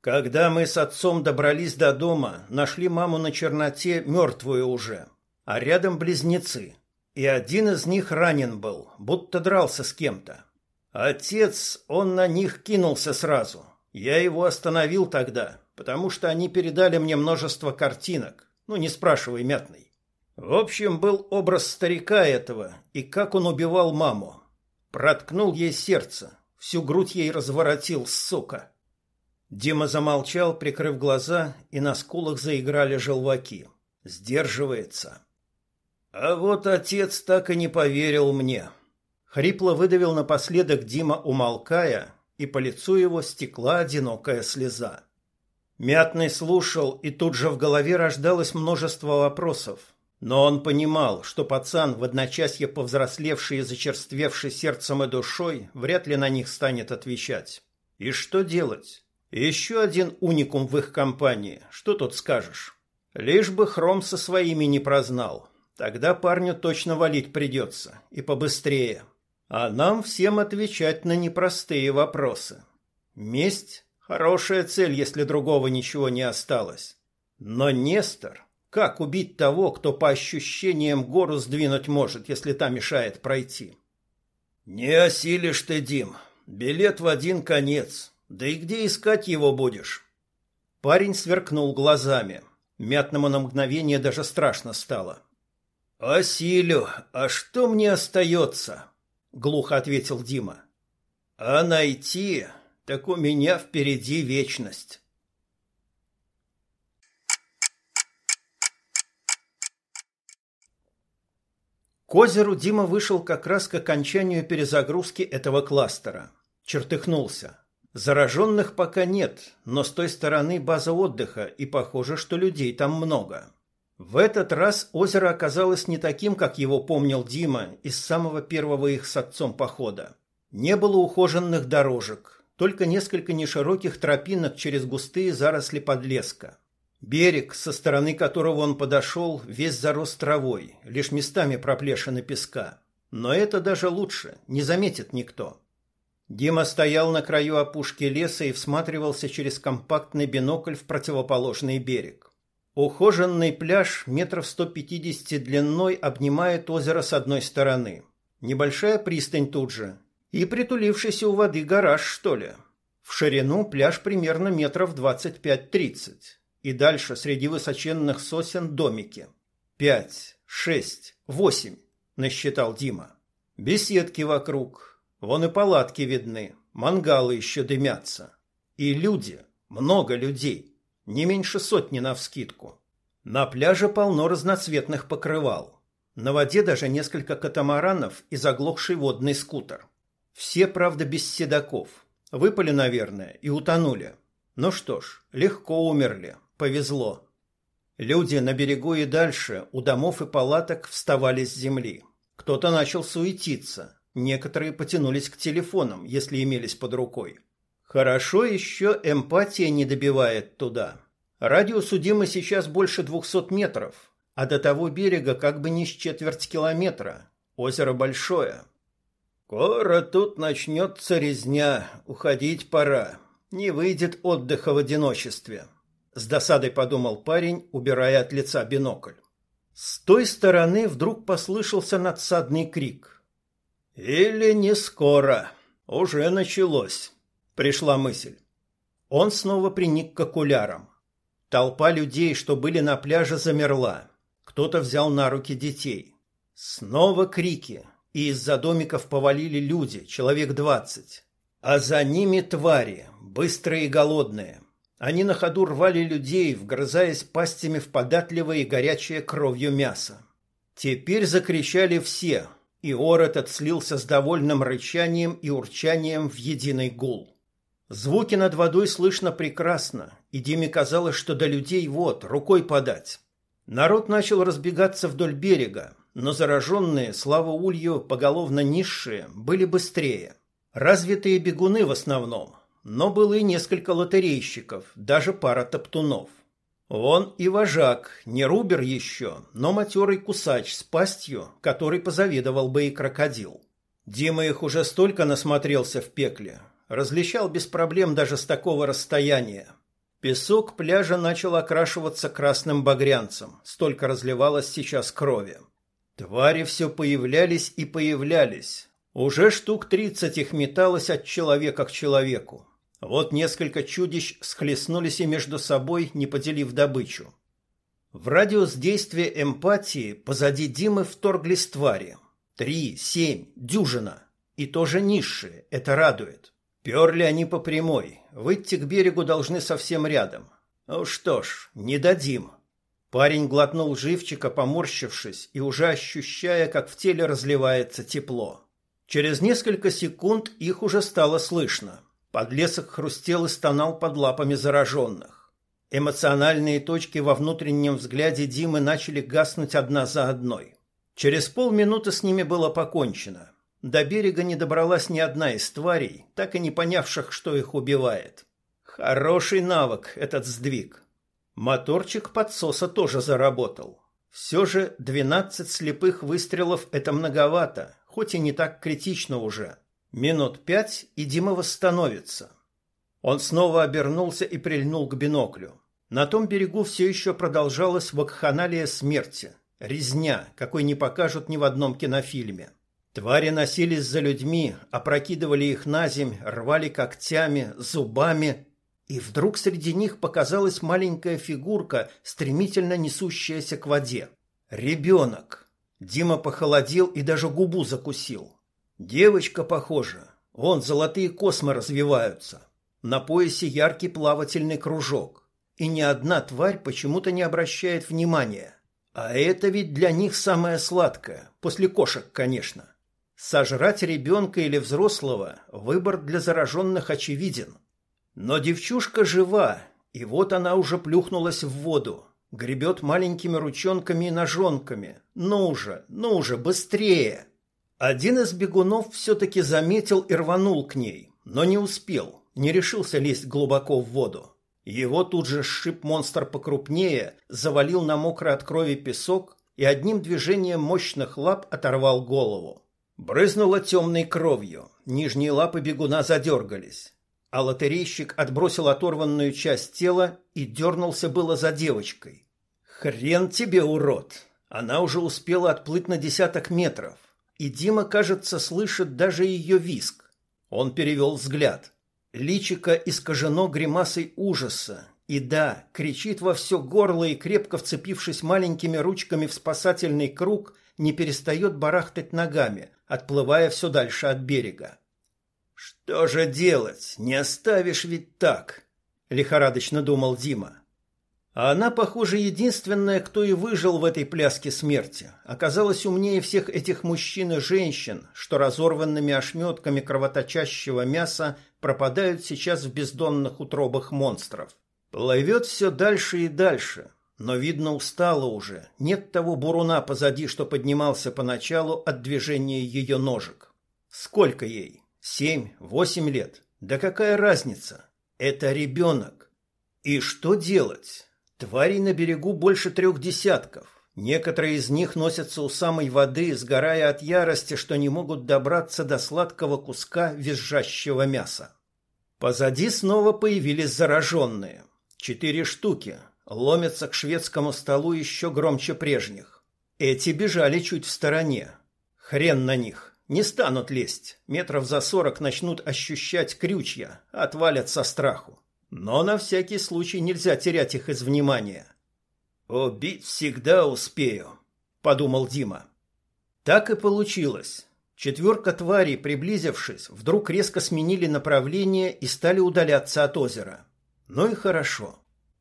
Когда мы с отцом добрались до дома, нашли маму на черноте мертвую уже а рядом близнецы. И один из них ранен был, будто дрался с кем-то. Отец, он на них кинулся сразу. Я его остановил тогда, потому что они передали мне множество картинок. Ну, не спрашивай, мятный. В общем, был образ старика этого, и как он убивал маму. Проткнул ей сердце, всю грудь ей разворотил, сука. Дима замолчал, прикрыв глаза, и на скулах заиграли желваки. Сдерживается. А вот отец так и не поверил мне. Хрипло выдавил напоследок Дима, умолкая, и по лицу его стекла одинокая слеза. Мятный слушал, и тут же в голове рождалось множество вопросов. Но он понимал, что пацан, в одночасье повзрослевший и зачерствевший сердцем и душой, вряд ли на них станет отвечать. И что делать? Еще один уникум в их компании, что тут скажешь? Лишь бы Хром со своими не прознал, Тогда парню точно валить придется, и побыстрее. А нам всем отвечать на непростые вопросы. Месть – хорошая цель, если другого ничего не осталось. Но Нестор, как убить того, кто по ощущениям гору сдвинуть может, если та мешает пройти? Не осилишь ты, Дим. Билет в один конец. Да и где искать его будешь? Парень сверкнул глазами. Мятному на мгновение даже страшно стало. «Осилю, а что мне остается?» — глухо ответил Дима. «А найти, так у меня впереди вечность». К озеру Дима вышел как раз к окончанию перезагрузки этого кластера. Чертыхнулся. Зараженных пока нет, но с той стороны база отдыха, и похоже, что людей там много. В этот раз озеро оказалось не таким, как его помнил Дима из самого первого их с отцом похода. Не было ухоженных дорожек, только несколько нешироких тропинок через густые заросли подлеска. Берег, со стороны которого он подошел, весь зарос травой, лишь местами проплешины песка. Но это даже лучше, не заметит никто. Дима стоял на краю опушки леса и всматривался через компактный бинокль в противоположный берег. Ухоженный пляж метров 150 длиной обнимает озеро с одной стороны. Небольшая пристань тут же. И притулившийся у воды гараж, что ли. В ширину пляж примерно метров 25-30. И дальше среди высоченных сосен домики. Пять, шесть, восемь, насчитал Дима. Беседки вокруг. Вон и палатки видны. Мангалы еще дымятся. И люди. Много людей. Не меньше сотни навскидку. На пляже полно разноцветных покрывал. На воде даже несколько катамаранов и заглохший водный скутер. Все, правда, без седаков. Выпали, наверное, и утонули. Ну что ж, легко умерли. Повезло. Люди на берегу и дальше, у домов и палаток, вставали с земли. Кто-то начал суетиться. Некоторые потянулись к телефонам, если имелись под рукой. Хорошо еще эмпатия не добивает туда. Радиус у Димы сейчас больше двухсот метров, а до того берега как бы не с четверть километра. Озеро большое. Скоро тут начнется резня, уходить пора. Не выйдет отдыха в одиночестве. С досадой подумал парень, убирая от лица бинокль. С той стороны вдруг послышался надсадный крик. Или не скоро. Уже началось. Пришла мысль. Он снова приник к окулярам. Толпа людей, что были на пляже, замерла. Кто-то взял на руки детей. Снова крики, и из-за домиков повалили люди, человек двадцать. А за ними твари, быстрые и голодные. Они на ходу рвали людей, вгрызаясь пастями в податливое и горячее кровью мясо. Теперь закричали все, и ор этот слился с довольным рычанием и урчанием в единый гул. Звуки над водой слышно прекрасно, и Диме казалось, что до людей вот, рукой подать. Народ начал разбегаться вдоль берега, но зараженные, слава улью, поголовно низшие, были быстрее. Развитые бегуны в основном, но было и несколько лотерейщиков, даже пара топтунов. Он и вожак, не рубер еще, но матерый кусач с пастью, который позавидовал бы и крокодил. Дима их уже столько насмотрелся в пекле, различал без проблем даже с такого расстояния. Песок пляжа начал окрашиваться красным багрянцем, столько разливалось сейчас крови. Твари все появлялись и появлялись. Уже штук тридцать их металось от человека к человеку. Вот несколько чудищ схлестнулись и между собой, не поделив добычу. В радиус действия эмпатии позади Димы вторглись твари. Три, семь, дюжина. И тоже низшие, это радует. Перли они по прямой, выйти к берегу должны совсем рядом. Ну что ж, не дадим. Парень глотнул живчика, поморщившись и уже ощущая, как в теле разливается тепло. Через несколько секунд их уже стало слышно. Подлесок хрустел и стонал под лапами зараженных. Эмоциональные точки во внутреннем взгляде Димы начали гаснуть одна за одной. Через полминуты с ними было покончено. До берега не добралась ни одна из тварей, так и не понявших, что их убивает. Хороший навык этот сдвиг. Моторчик подсоса тоже заработал. Все же двенадцать слепых выстрелов – это многовато, хоть и не так критично уже. Минут пять, и Дима восстановится. Он снова обернулся и прильнул к биноклю. На том берегу все еще продолжалась вакханалия смерти. Резня, какой не покажут ни в одном кинофильме. Твари носились за людьми, опрокидывали их на земь, рвали когтями, зубами. И вдруг среди них показалась маленькая фигурка, стремительно несущаяся к воде. Ребенок. Дима похолодел и даже губу закусил. Девочка похожа. Вон золотые космы развиваются. На поясе яркий плавательный кружок. И ни одна тварь почему-то не обращает внимания. А это ведь для них самое сладкое, после кошек, конечно. Сожрать ребенка или взрослого – выбор для зараженных очевиден. Но девчушка жива, и вот она уже плюхнулась в воду, гребет маленькими ручонками и ножонками. Ну же, ну же, быстрее! Один из бегунов все-таки заметил и рванул к ней, но не успел, не решился лезть глубоко в воду. Его тут же сшиб монстр покрупнее, завалил на мокрый от крови песок и одним движением мощных лап оторвал голову. Брызнуло темной кровью, нижние лапы бегуна задергались, а лотерейщик отбросил оторванную часть тела и дернулся было за девочкой. «Хрен тебе, урод!» Она уже успела отплыть на десяток метров и Дима, кажется, слышит даже ее виск. Он перевел взгляд. Личико искажено гримасой ужаса, и да, кричит во все горло и, крепко вцепившись маленькими ручками в спасательный круг, не перестает барахтать ногами, отплывая все дальше от берега. «Что же делать? Не оставишь ведь так!» — лихорадочно думал Дима. А она, похоже, единственная, кто и выжил в этой пляске смерти. Оказалась умнее всех этих мужчин и женщин, что разорванными ошметками кровоточащего мяса пропадают сейчас в бездонных утробах монстров. Плывет все дальше и дальше, но, видно, устала уже. Нет того буруна позади, что поднимался поначалу от движения ее ножек. Сколько ей? Семь, восемь лет? Да какая разница? Это ребенок. И что делать? Тварей на берегу больше трех десятков. Некоторые из них носятся у самой воды, сгорая от ярости, что не могут добраться до сладкого куска визжащего мяса. Позади снова появились зараженные. Четыре штуки. Ломятся к шведскому столу еще громче прежних. Эти бежали чуть в стороне. Хрен на них. Не станут лезть. Метров за сорок начнут ощущать крючья, отвалят со страху. Но на всякий случай нельзя терять их из внимания. «Убить всегда успею», — подумал Дима. Так и получилось. Четверка тварей, приблизившись, вдруг резко сменили направление и стали удаляться от озера. Ну и хорошо.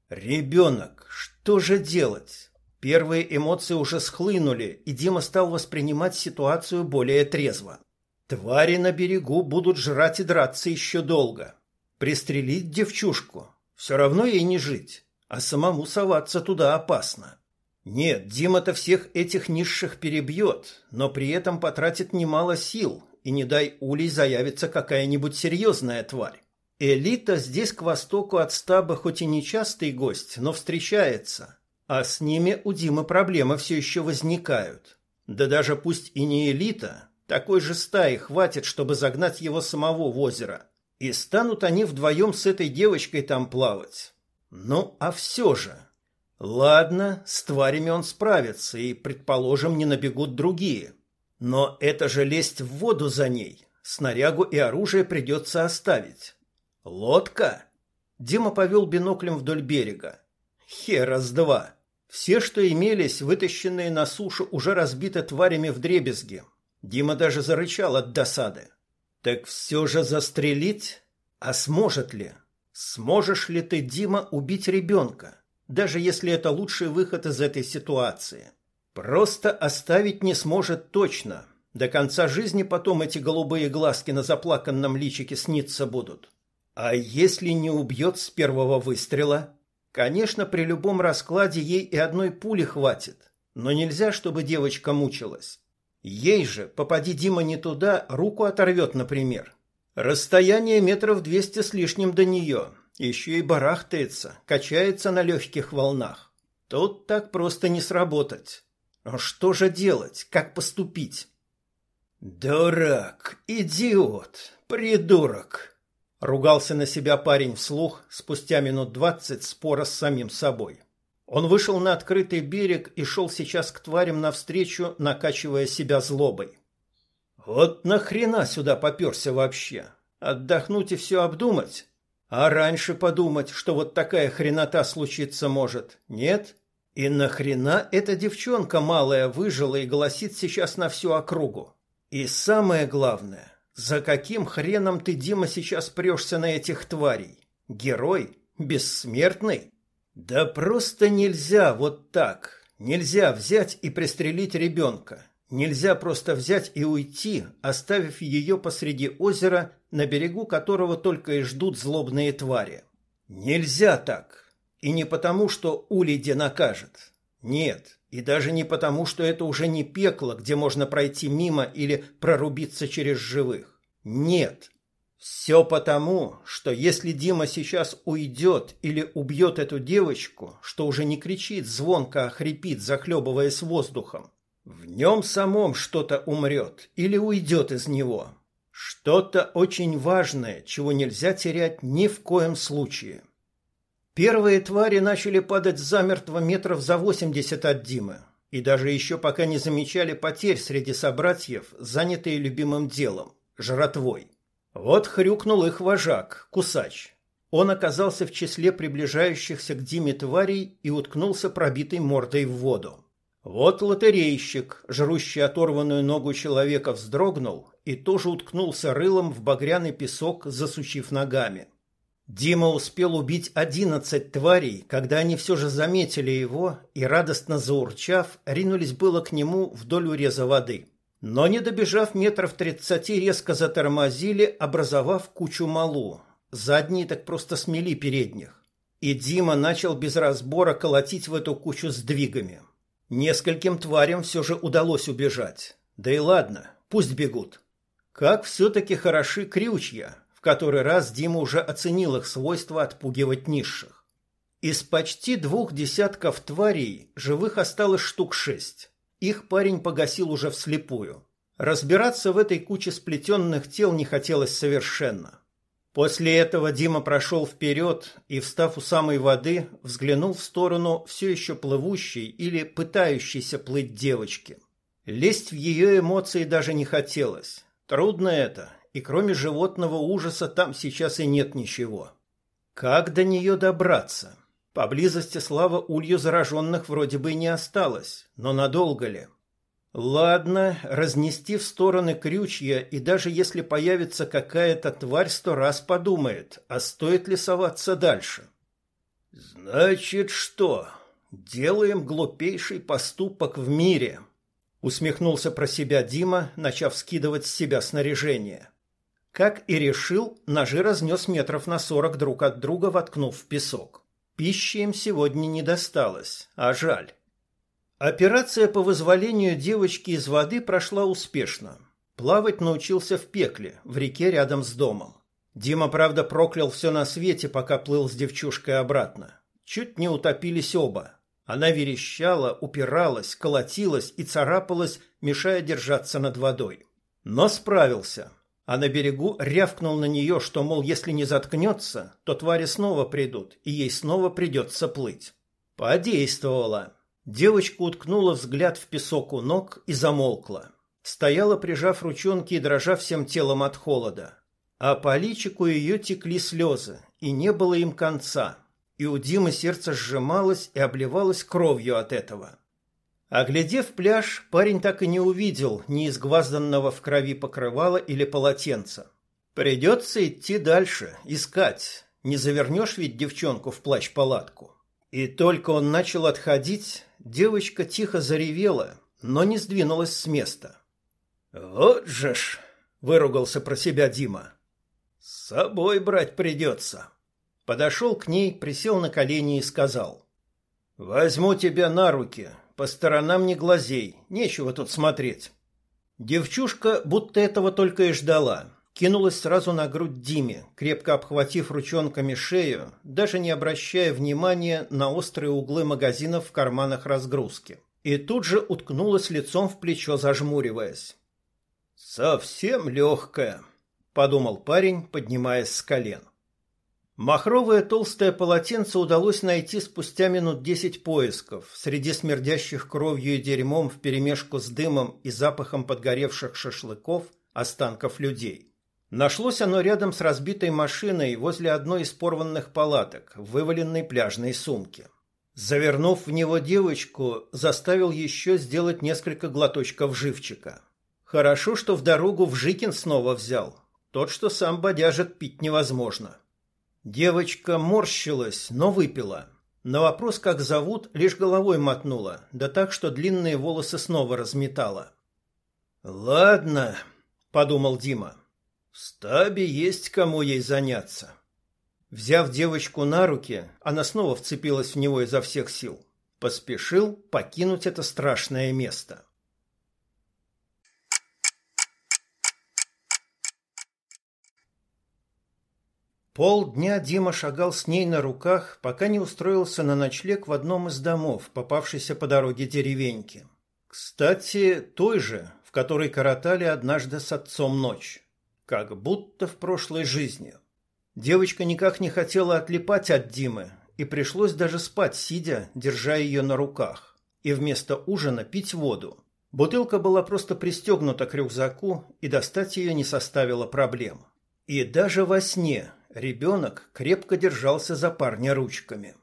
Ребенок, что же делать? Первые эмоции уже схлынули, и Дима стал воспринимать ситуацию более трезво. Твари на берегу будут жрать и драться еще долго. Пристрелить девчушку. Все равно ей не жить, а самому соваться туда опасно. Нет, Дима-то всех этих низших перебьет, но при этом потратит немало сил, и не дай улей заявится какая-нибудь серьезная тварь. Элита здесь к востоку от стаба хоть и нечастый гость, но встречается, а с ними у Димы проблемы все еще возникают. Да даже пусть и не элита, такой же стаи хватит, чтобы загнать его самого в озеро. И станут они вдвоем с этой девочкой там плавать. Ну, а все же... Ладно, с тварями он справится, и, предположим, не набегут другие. Но это же лезть в воду за ней. Снарягу и оружие придется оставить. Лодка? Дима повел биноклем вдоль берега. Херас-два. Все, что имелись, вытащенные на сушу, уже разбиты тварями в дребезги. Дима даже зарычал от досады. Так все же застрелить? А сможет ли? Сможешь ли ты, Дима, убить ребенка? даже если это лучший выход из этой ситуации. Просто оставить не сможет точно. До конца жизни потом эти голубые глазки на заплаканном личике сниться будут. А если не убьет с первого выстрела? Конечно, при любом раскладе ей и одной пули хватит. Но нельзя, чтобы девочка мучилась. Ей же, попади Дима не туда, руку оторвет, например. Расстояние метров двести с лишним до нее – еще и барахтается, качается на легких волнах. Тут так просто не сработать. Но что же делать? Как поступить? «Дурак! Идиот! Придурок!» Ругался на себя парень вслух спустя минут двадцать спора с самим собой. Он вышел на открытый берег и шел сейчас к тварям навстречу, накачивая себя злобой. «Вот нахрена сюда поперся вообще? Отдохнуть и все обдумать? А раньше подумать, что вот такая хренота случиться может, нет? И нахрена эта девчонка малая выжила и голосит сейчас на всю округу? И самое главное, за каким хреном ты, Дима, сейчас прешься на этих тварей? Герой? Бессмертный? Да просто нельзя вот так. Нельзя взять и пристрелить ребенка. Нельзя просто взять и уйти, оставив ее посреди озера, на берегу которого только и ждут злобные твари. Нельзя так. И не потому, что Улиде накажет. Нет, и даже не потому, что это уже не пекло, где можно пройти мимо или прорубиться через живых. Нет. Все потому, что если Дима сейчас уйдет или убьет эту девочку, что уже не кричит звонко, а хрипит, захлебываясь воздухом, в нем самом что-то умрет или уйдет из него. Что-то очень важное, чего нельзя терять ни в коем случае. Первые твари начали падать замертво метров за восемьдесят от Димы, и даже еще пока не замечали потерь среди собратьев, занятые любимым делом – жратвой. Вот хрюкнул их вожак, кусач. Он оказался в числе приближающихся к Диме тварей и уткнулся пробитой мордой в воду. Вот лотерейщик, жрущий оторванную ногу человека, вздрогнул и тоже уткнулся рылом в багряный песок, засучив ногами. Дима успел убить одиннадцать тварей, когда они все же заметили его и, радостно заурчав, ринулись было к нему вдоль уреза воды. Но, не добежав метров тридцати, резко затормозили, образовав кучу малу. Задние так просто смели передних. И Дима начал без разбора колотить в эту кучу сдвигами. Нескольким тварям все же удалось убежать. Да и ладно, пусть бегут. Как все-таки хороши крючья, в который раз Дима уже оценил их свойство отпугивать низших. Из почти двух десятков тварей живых осталось штук шесть. Их парень погасил уже вслепую. Разбираться в этой куче сплетенных тел не хотелось совершенно. После этого Дима прошел вперед и, встав у самой воды, взглянул в сторону все еще плывущей или пытающейся плыть девочки. Лезть в ее эмоции даже не хотелось. Трудно это, и кроме животного ужаса там сейчас и нет ничего. Как до нее добраться? Поблизости слава улью зараженных вроде бы и не осталось, но надолго ли? Ладно, разнести в стороны крючья, и даже если появится какая-то тварь, сто раз подумает, а стоит ли соваться дальше. Значит что? Делаем глупейший поступок в мире. Усмехнулся про себя Дима, начав скидывать с себя снаряжение. Как и решил, ножи разнес метров на сорок друг от друга, воткнув в песок. Пищи им сегодня не досталось, а жаль. Операция по вызволению девочки из воды прошла успешно. Плавать научился в пекле, в реке рядом с домом. Дима, правда, проклял все на свете, пока плыл с девчушкой обратно. Чуть не утопились оба. Она верещала, упиралась, колотилась и царапалась, мешая держаться над водой. Но справился. А на берегу рявкнул на нее, что, мол, если не заткнется, то твари снова придут, и ей снова придется плыть. Подействовала. Девочка уткнула взгляд в песок у ног и замолкла. Стояла, прижав ручонки и дрожа всем телом от холода. А по личику ее текли слезы, и не было им конца. И у Димы сердце сжималось и обливалось кровью от этого. Оглядев пляж, парень так и не увидел ни изгвазданного в крови покрывала или полотенца. Придется идти дальше, искать. Не завернешь ведь девчонку в плащ-палатку. И только он начал отходить, девочка тихо заревела, но не сдвинулась с места. «Вот же ж!» — выругался про себя Дима. «С собой брать придется». Подошел к ней, присел на колени и сказал. «Возьму тебя на руки, по сторонам не глазей, нечего тут смотреть». Девчушка будто этого только и ждала, кинулась сразу на грудь Диме, крепко обхватив ручонками шею, даже не обращая внимания на острые углы магазинов в карманах разгрузки. И тут же уткнулась лицом в плечо, зажмуриваясь. «Совсем легкая», — подумал парень, поднимаясь с колен. Махровое толстое полотенце удалось найти спустя минут десять поисков среди смердящих кровью и дерьмом вперемешку с дымом и запахом подгоревших шашлыков останков людей. Нашлось оно рядом с разбитой машиной возле одной из порванных палаток, вываленной пляжной сумке. Завернув в него девочку, заставил еще сделать несколько глоточков живчика. Хорошо, что в дорогу в Жикин снова взял. Тот, что сам бодяжит, пить невозможно. Девочка морщилась, но выпила. На вопрос, как зовут, лишь головой мотнула, да так, что длинные волосы снова разметала. «Ладно», — подумал Дима, — в стабе есть кому ей заняться. Взяв девочку на руки, она снова вцепилась в него изо всех сил. Поспешил покинуть это страшное место. Полдня Дима шагал с ней на руках, пока не устроился на ночлег в одном из домов, попавшейся по дороге деревеньки. Кстати, той же, в которой коротали однажды с отцом ночь. Как будто в прошлой жизни. Девочка никак не хотела отлипать от Димы, и пришлось даже спать, сидя, держа ее на руках, и вместо ужина пить воду. Бутылка была просто пристегнута к рюкзаку, и достать ее не составило проблем. И даже во сне ребенок крепко держался за парня ручками.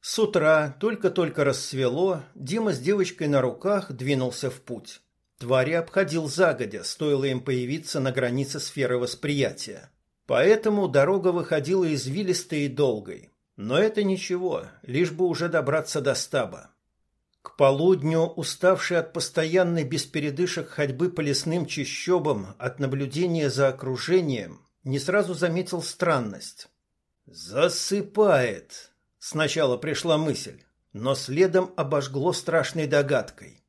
С утра, только-только рассвело, Дима с девочкой на руках двинулся в путь. Твари обходил загодя, стоило им появиться на границе сферы восприятия. Поэтому дорога выходила извилистой и долгой. Но это ничего, лишь бы уже добраться до стаба. К полудню, уставший от постоянной беспередышек ходьбы по лесным чащобам, от наблюдения за окружением, не сразу заметил странность. «Засыпает!» — сначала пришла мысль, но следом обожгло страшной догадкой.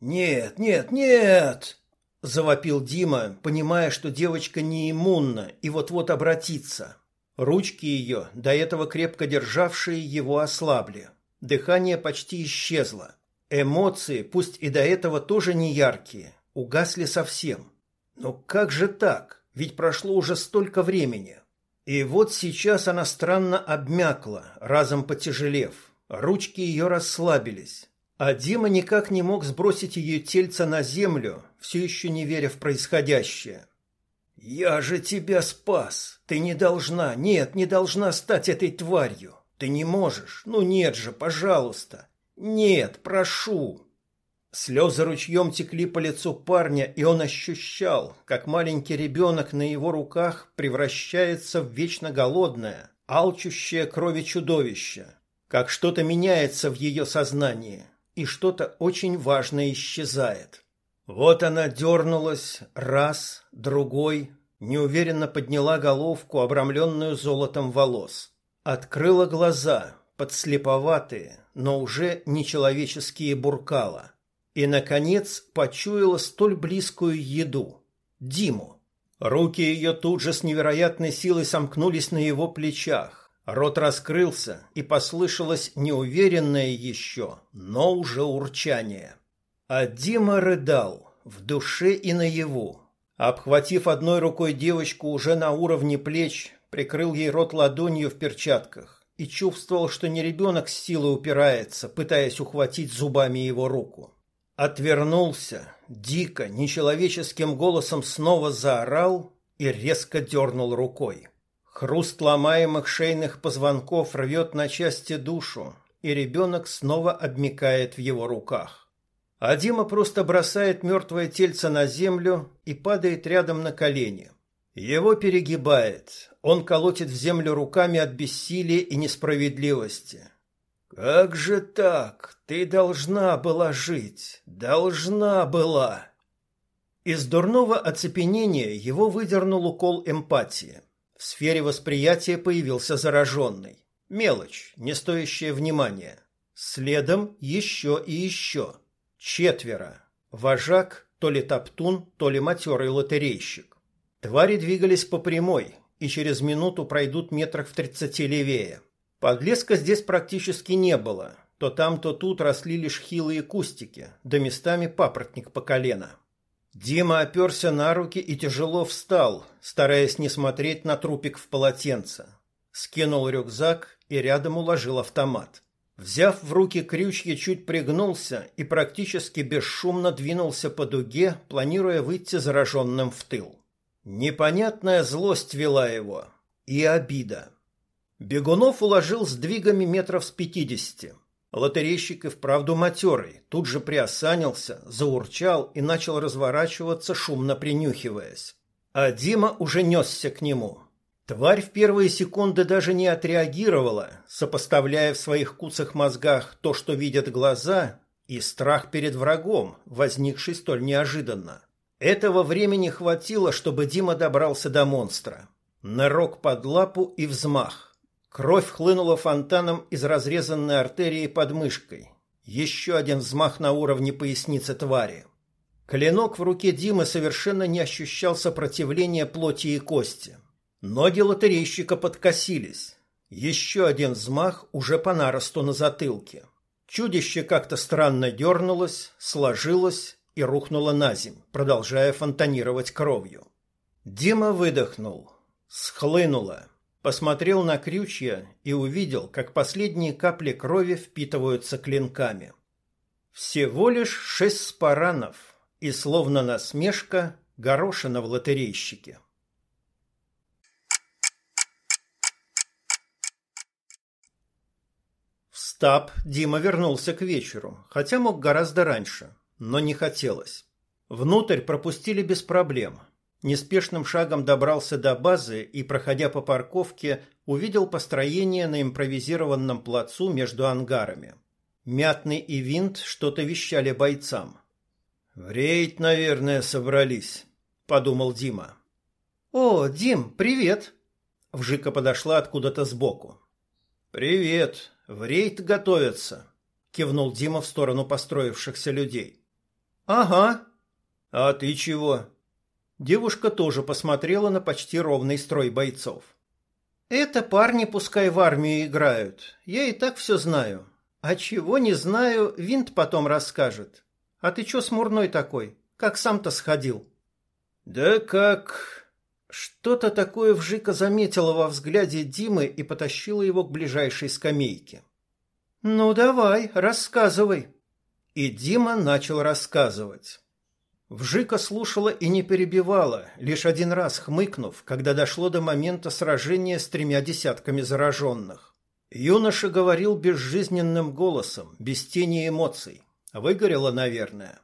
«Нет, нет, нет!» – завопил Дима, понимая, что девочка не иммунна и вот-вот обратится. Ручки ее, до этого крепко державшие его, ослабли. Дыхание почти исчезло. Эмоции, пусть и до этого тоже не яркие, угасли совсем. Но как же так? Ведь прошло уже столько времени. И вот сейчас она странно обмякла, разом потяжелев. Ручки ее расслабились. А Дима никак не мог сбросить ее тельце на землю, все еще не веря в происходящее. «Я же тебя спас! Ты не должна, нет, не должна стать этой тварью! Ты не можешь! Ну нет же, пожалуйста! Нет, прошу!» Слезы ручьем текли по лицу парня, и он ощущал, как маленький ребенок на его руках превращается в вечно голодное, алчущее крови чудовище, как что-то меняется в ее сознании, и что-то очень важное исчезает. Вот она дернулась раз, другой, неуверенно подняла головку, обрамленную золотом волос. Открыла глаза, подслеповатые, но уже нечеловеческие буркала. И, наконец, почуяла столь близкую еду — Диму. Руки ее тут же с невероятной силой сомкнулись на его плечах. Рот раскрылся, и послышалось неуверенное еще, но уже урчание. А Дима рыдал в душе и наяву. Обхватив одной рукой девочку уже на уровне плеч, прикрыл ей рот ладонью в перчатках и чувствовал, что не ребенок с силой упирается, пытаясь ухватить зубами его руку. Отвернулся, дико, нечеловеческим голосом снова заорал и резко дернул рукой. Хруст ломаемых шейных позвонков рвет на части душу, и ребенок снова обмикает в его руках. А Дима просто бросает мертвое тельце на землю и падает рядом на колени. Его перегибает. Он колотит в землю руками от бессилия и несправедливости. «Как же так? Ты должна была жить. Должна была!» Из дурного оцепенения его выдернул укол эмпатии. В сфере восприятия появился зараженный. Мелочь, не стоящая внимания. Следом еще и еще. Четверо. Вожак, то ли топтун, то ли матерый лотерейщик. Твари двигались по прямой и через минуту пройдут метрах в тридцати левее. Подлеска здесь практически не было. То там, то тут росли лишь хилые кустики, да местами папоротник по колено. Дима оперся на руки и тяжело встал, стараясь не смотреть на трупик в полотенце. Скинул рюкзак и рядом уложил автомат. Взяв в руки крючья, чуть пригнулся и практически бесшумно двинулся по дуге, планируя выйти зараженным в тыл. Непонятная злость вела его. И обида. Бегунов уложил сдвигами метров с пятидесяти. Лотерейщик и вправду матерый, тут же приосанился, заурчал и начал разворачиваться, шумно принюхиваясь. А Дима уже несся к нему. Тварь в первые секунды даже не отреагировала, сопоставляя в своих куцах мозгах то, что видят глаза, и страх перед врагом, возникший столь неожиданно. Этого времени хватило, чтобы Дима добрался до монстра. Нырок под лапу и взмах. Кровь хлынула фонтаном из разрезанной артерии под мышкой. Еще один взмах на уровне поясницы твари. Клинок в руке Димы совершенно не ощущал сопротивления плоти и кости. Ноги лотерейщика подкосились. Еще один взмах уже по наросту на затылке. Чудище как-то странно дернулось, сложилось и рухнуло на земь, продолжая фонтанировать кровью. Дима выдохнул. Схлынуло. Посмотрел на крючья и увидел, как последние капли крови впитываются клинками. Всего лишь шесть спаранов и, словно насмешка, горошина в лотерейщике. стаб Дима вернулся к вечеру, хотя мог гораздо раньше, но не хотелось. Внутрь пропустили без проблем. Неспешным шагом добрался до базы и, проходя по парковке, увидел построение на импровизированном плацу между ангарами. Мятный и Винт что-то вещали бойцам. «В рейд, наверное, собрались», — подумал Дима. «О, Дим, привет!» Вжика подошла откуда-то сбоку. «Привет. В рейд готовятся», — кивнул Дима в сторону построившихся людей. «Ага. А ты чего?» Девушка тоже посмотрела на почти ровный строй бойцов. «Это парни пускай в армию играют. Я и так все знаю. А чего не знаю, Винт потом расскажет. А ты чё смурной такой? Как сам-то сходил?» «Да как...» Что-то такое Вжика заметила во взгляде Димы и потащила его к ближайшей скамейке. «Ну давай, рассказывай». И Дима начал рассказывать. Вжика слушала и не перебивала, лишь один раз хмыкнув, когда дошло до момента сражения с тремя десятками зараженных. Юноша говорил безжизненным голосом, без тени эмоций. Выгорело, наверное.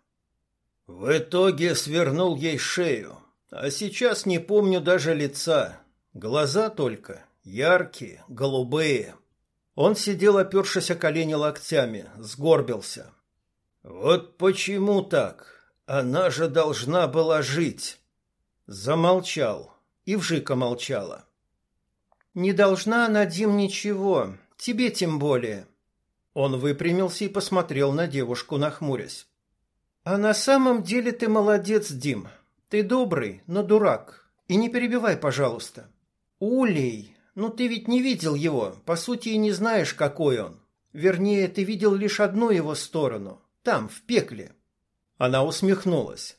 В итоге свернул ей шею, а сейчас не помню даже лица. Глаза только, яркие, голубые. Он сидел, опершись о колени локтями, сгорбился. Вот почему так? Она же должна была жить. Замолчал. И Вжика молчала. Не должна она, Дим, ничего. Тебе тем более. Он выпрямился и посмотрел на девушку, нахмурясь. А на самом деле ты молодец, Дим. Ты добрый, но дурак. И не перебивай, пожалуйста. Улей, ну ты ведь не видел его, по сути и не знаешь, какой он. Вернее, ты видел лишь одну его сторону, там, в пекле. Она усмехнулась.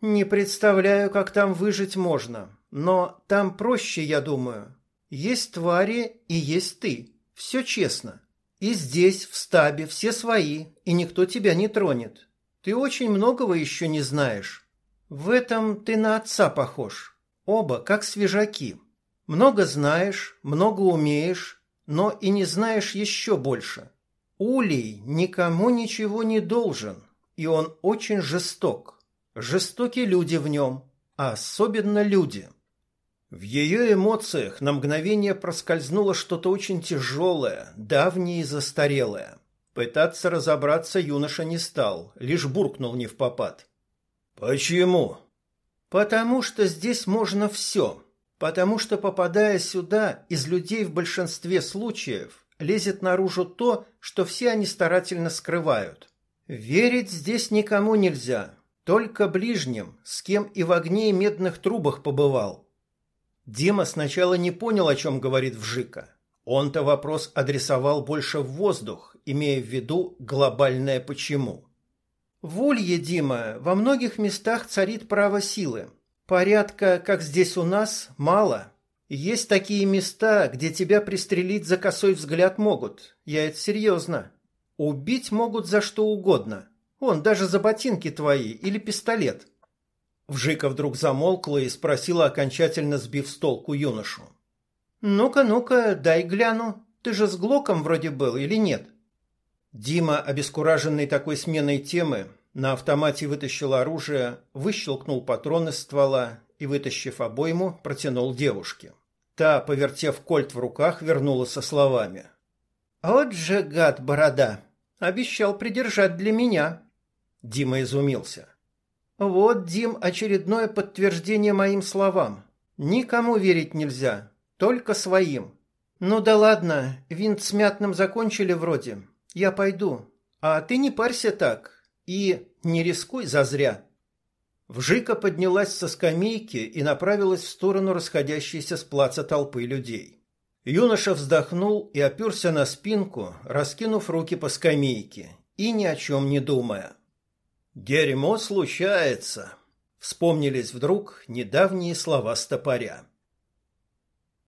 Не представляю, как там выжить можно, но там проще, я думаю. Есть твари и есть ты. Все честно. И здесь, в стабе, все свои, и никто тебя не тронет. Ты очень многого еще не знаешь. В этом ты на отца похож. Оба как свежаки. Много знаешь, много умеешь, но и не знаешь еще больше. Улей никому ничего не должен, и он очень жесток. Жестоки люди в нем, а особенно люди. В ее эмоциях на мгновение проскользнуло что-то очень тяжелое, давнее и застарелое. Пытаться разобраться юноша не стал, лишь буркнул не в попад. «Почему?» «Потому что здесь можно все. Потому что, попадая сюда, из людей в большинстве случаев лезет наружу то, что все они старательно скрывают. Верить здесь никому нельзя, только ближним, с кем и в огне и медных трубах побывал. Дима сначала не понял, о чем говорит Вжика. Он-то вопрос адресовал больше в воздух, имея в виду глобальное «почему». В Улье, Дима, во многих местах царит право силы. Порядка, как здесь у нас, мало. Есть такие места, где тебя пристрелить за косой взгляд могут. Я это серьезно. Убить могут за что угодно. Он даже за ботинки твои или пистолет. Вжика вдруг замолкла и спросила, окончательно сбив с толку юношу. «Ну-ка, ну-ка, дай гляну. Ты же с Глоком вроде был или нет?» Дима, обескураженный такой сменой темы, на автомате вытащил оружие, выщелкнул патрон из ствола и, вытащив обойму, протянул девушке. Та, повертев кольт в руках, вернула со словами. «Вот же гад борода! Обещал придержать для меня. Дима изумился. Вот, Дим, очередное подтверждение моим словам. Никому верить нельзя, только своим. Ну да ладно, винт с мятным закончили вроде. Я пойду. А ты не парься так и не рискуй зазря. Вжика поднялась со скамейки и направилась в сторону расходящейся с плаца толпы людей. Юноша вздохнул и оперся на спинку, раскинув руки по скамейке и ни о чем не думая. «Дерьмо случается», — вспомнились вдруг недавние слова стопоря.